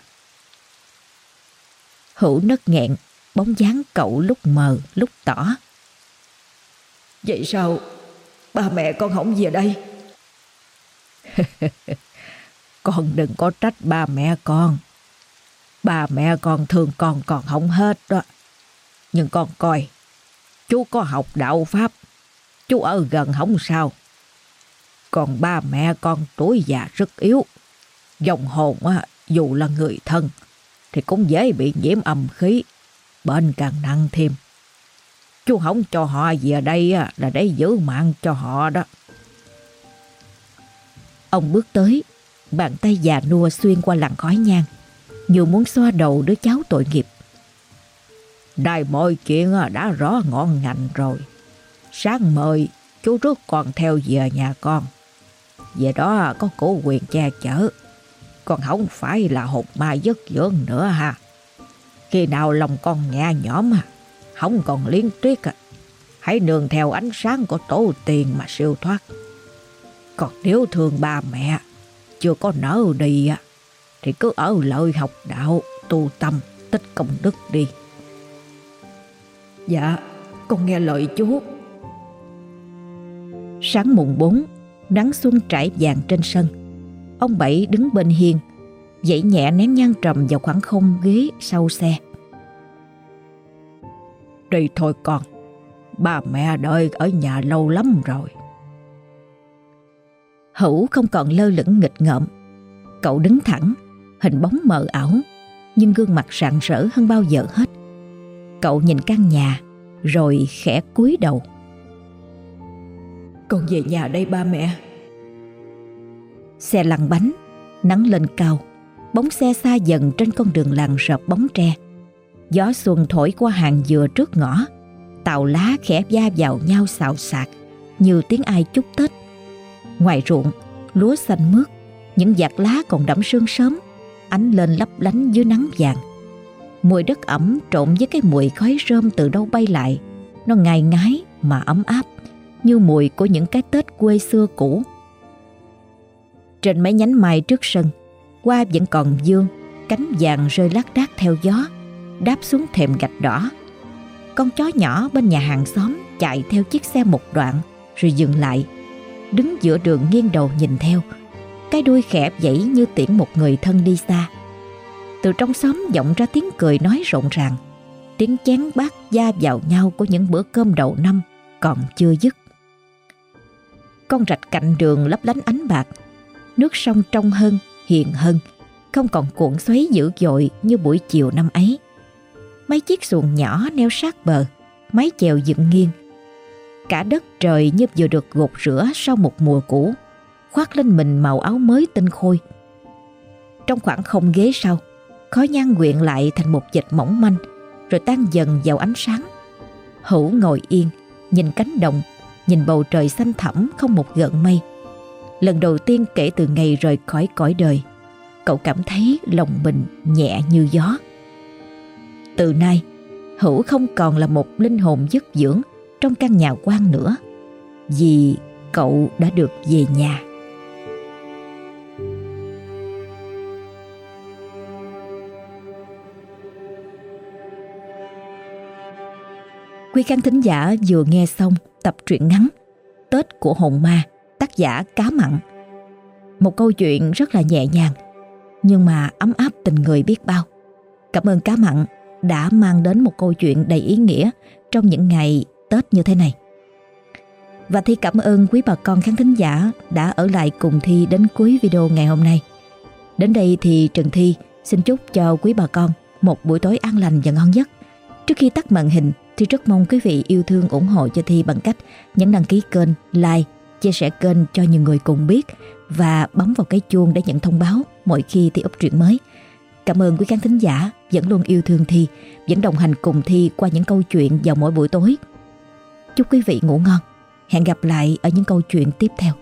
Hữu nấc nghẹn, bóng dáng cậu lúc mờ, lúc tỏ. Vậy sao ba mẹ con không về đây? con đừng có trách ba mẹ con. Ba mẹ con thương con còn không hết đó. Nhưng con coi, chú có học đạo Pháp, chú ở gần không sao. Còn ba mẹ con tuổi già rất yếu. Dòng hồn á, dù là người thân thì cũng dễ bị nhiễm âm khí. Bệnh càng nặng thêm. Chú không cho họ về đây á, là để giữ mạng cho họ đó. Ông bước tới, bàn tay già nua xuyên qua làn khói nhang, như muốn xoa đầu đứa cháu tội nghiệp. Đài mọi chuyện đã rõ ngọn ngành rồi. Sáng mời, chú rước còn theo về nhà con. Về đó có cổ quyền che chở. Còn không phải là hột ma dứt dưỡng nữa ha. Khi nào lòng con nghe nhõm không còn liên tuyết. Hãy nương theo ánh sáng của tổ tiền mà siêu thoát. Còn nếu thương ba mẹ, chưa có nỡ đi thì cứ ở lợi học đạo, tu tâm, tích công đức đi. Dạ, con nghe lời chú. Sáng mùng 4, nắng xuân trải vàng trên sân. Ông Bảy đứng bên hiên, dãy nhẹ nén nhang trầm vào khoảng không ghế sau xe. Đi thôi con, ba mẹ đợi ở nhà lâu lắm rồi. Hữu không còn lơ lửng nghịch ngợm. Cậu đứng thẳng, hình bóng mờ ảo, nhưng gương mặt rạng rỡ hơn bao giờ hết. Cậu nhìn căn nhà, rồi khẽ cúi đầu. Con về nhà đây ba mẹ. Xe lăn bánh, nắng lên cao, bóng xe xa dần trên con đường làng rợp bóng tre. Gió xuân thổi qua hàng dừa trước ngõ, tàu lá khẽ va vào nhau xào xạc như tiếng ai chúc Tết. Ngoài ruộng, lúa xanh mướt, những giạt lá còn đẫm sương sớm, ánh lên lấp lánh dưới nắng vàng. Mùi đất ẩm trộn với cái mùi khói rơm từ đâu bay lại, nó ngai ngái mà ấm áp, như mùi của những cái Tết quê xưa cũ. Trên mấy nhánh mai trước sân, hoa vẫn còn dương, cánh vàng rơi lác đác theo gió. đáp xuống thềm gạch đỏ. Con chó nhỏ bên nhà hàng xóm chạy theo chiếc xe một đoạn rồi dừng lại. Đứng giữa đường nghiêng đầu nhìn theo. Cái đuôi khẽ dãy như tiễn một người thân đi xa. Từ trong xóm vọng ra tiếng cười nói rộn ràng. Tiếng chén bát da vào nhau của những bữa cơm đầu năm còn chưa dứt. Con rạch cạnh đường lấp lánh ánh bạc, nước sông trong hơn, hiền hơn, không còn cuộn xoáy dữ dội như buổi chiều năm ấy. Mấy chiếc xuồng nhỏ neo sát bờ, mái chèo dựng nghiêng. Cả đất trời như vừa được gột rửa sau một mùa cũ, khoác lên mình màu áo mới tinh khôi. Trong khoảng không ghế sau, khói nhang quyện lại thành một dịch mỏng manh, rồi tan dần vào ánh sáng. Hữu ngồi yên, nhìn cánh đồng, nhìn bầu trời xanh thẳm không một gợn mây. Lần đầu tiên kể từ ngày rời khỏi cõi đời, cậu cảm thấy lòng mình nhẹ như gió. Từ nay, Hữu không còn là một linh hồn dứt dưỡng trong căn nhà quan nữa, vì cậu đã được về nhà. Quý khán thính giả vừa nghe xong tập truyện ngắn Tết của hồn ma, tác giả Cá Mặn. Một câu chuyện rất là nhẹ nhàng, nhưng mà ấm áp tình người biết bao. Cảm ơn Cá Mặn đã mang đến một câu chuyện đầy ý nghĩa trong những ngày Tết như thế này. Và Thi cảm ơn quý bà con khán thính giả đã ở lại cùng Thi đến cuối video ngày hôm nay. Đến đây thì Trần Thi xin chúc cho quý bà con một buổi tối an lành và ngon giấc. Trước khi tắt màn hình thì rất mong quý vị yêu thương ủng hộ cho Thi bằng cách nhấn đăng ký kênh, like, chia sẻ kênh cho nhiều người cùng biết và bấm vào cái chuông để nhận thông báo mỗi khi Thi up truyện mới. Cảm ơn quý khán thính giả vẫn luôn yêu thương Thi, vẫn đồng hành cùng Thi qua những câu chuyện vào mỗi buổi tối. Chúc quý vị ngủ ngon. Hẹn gặp lại ở những câu chuyện tiếp theo.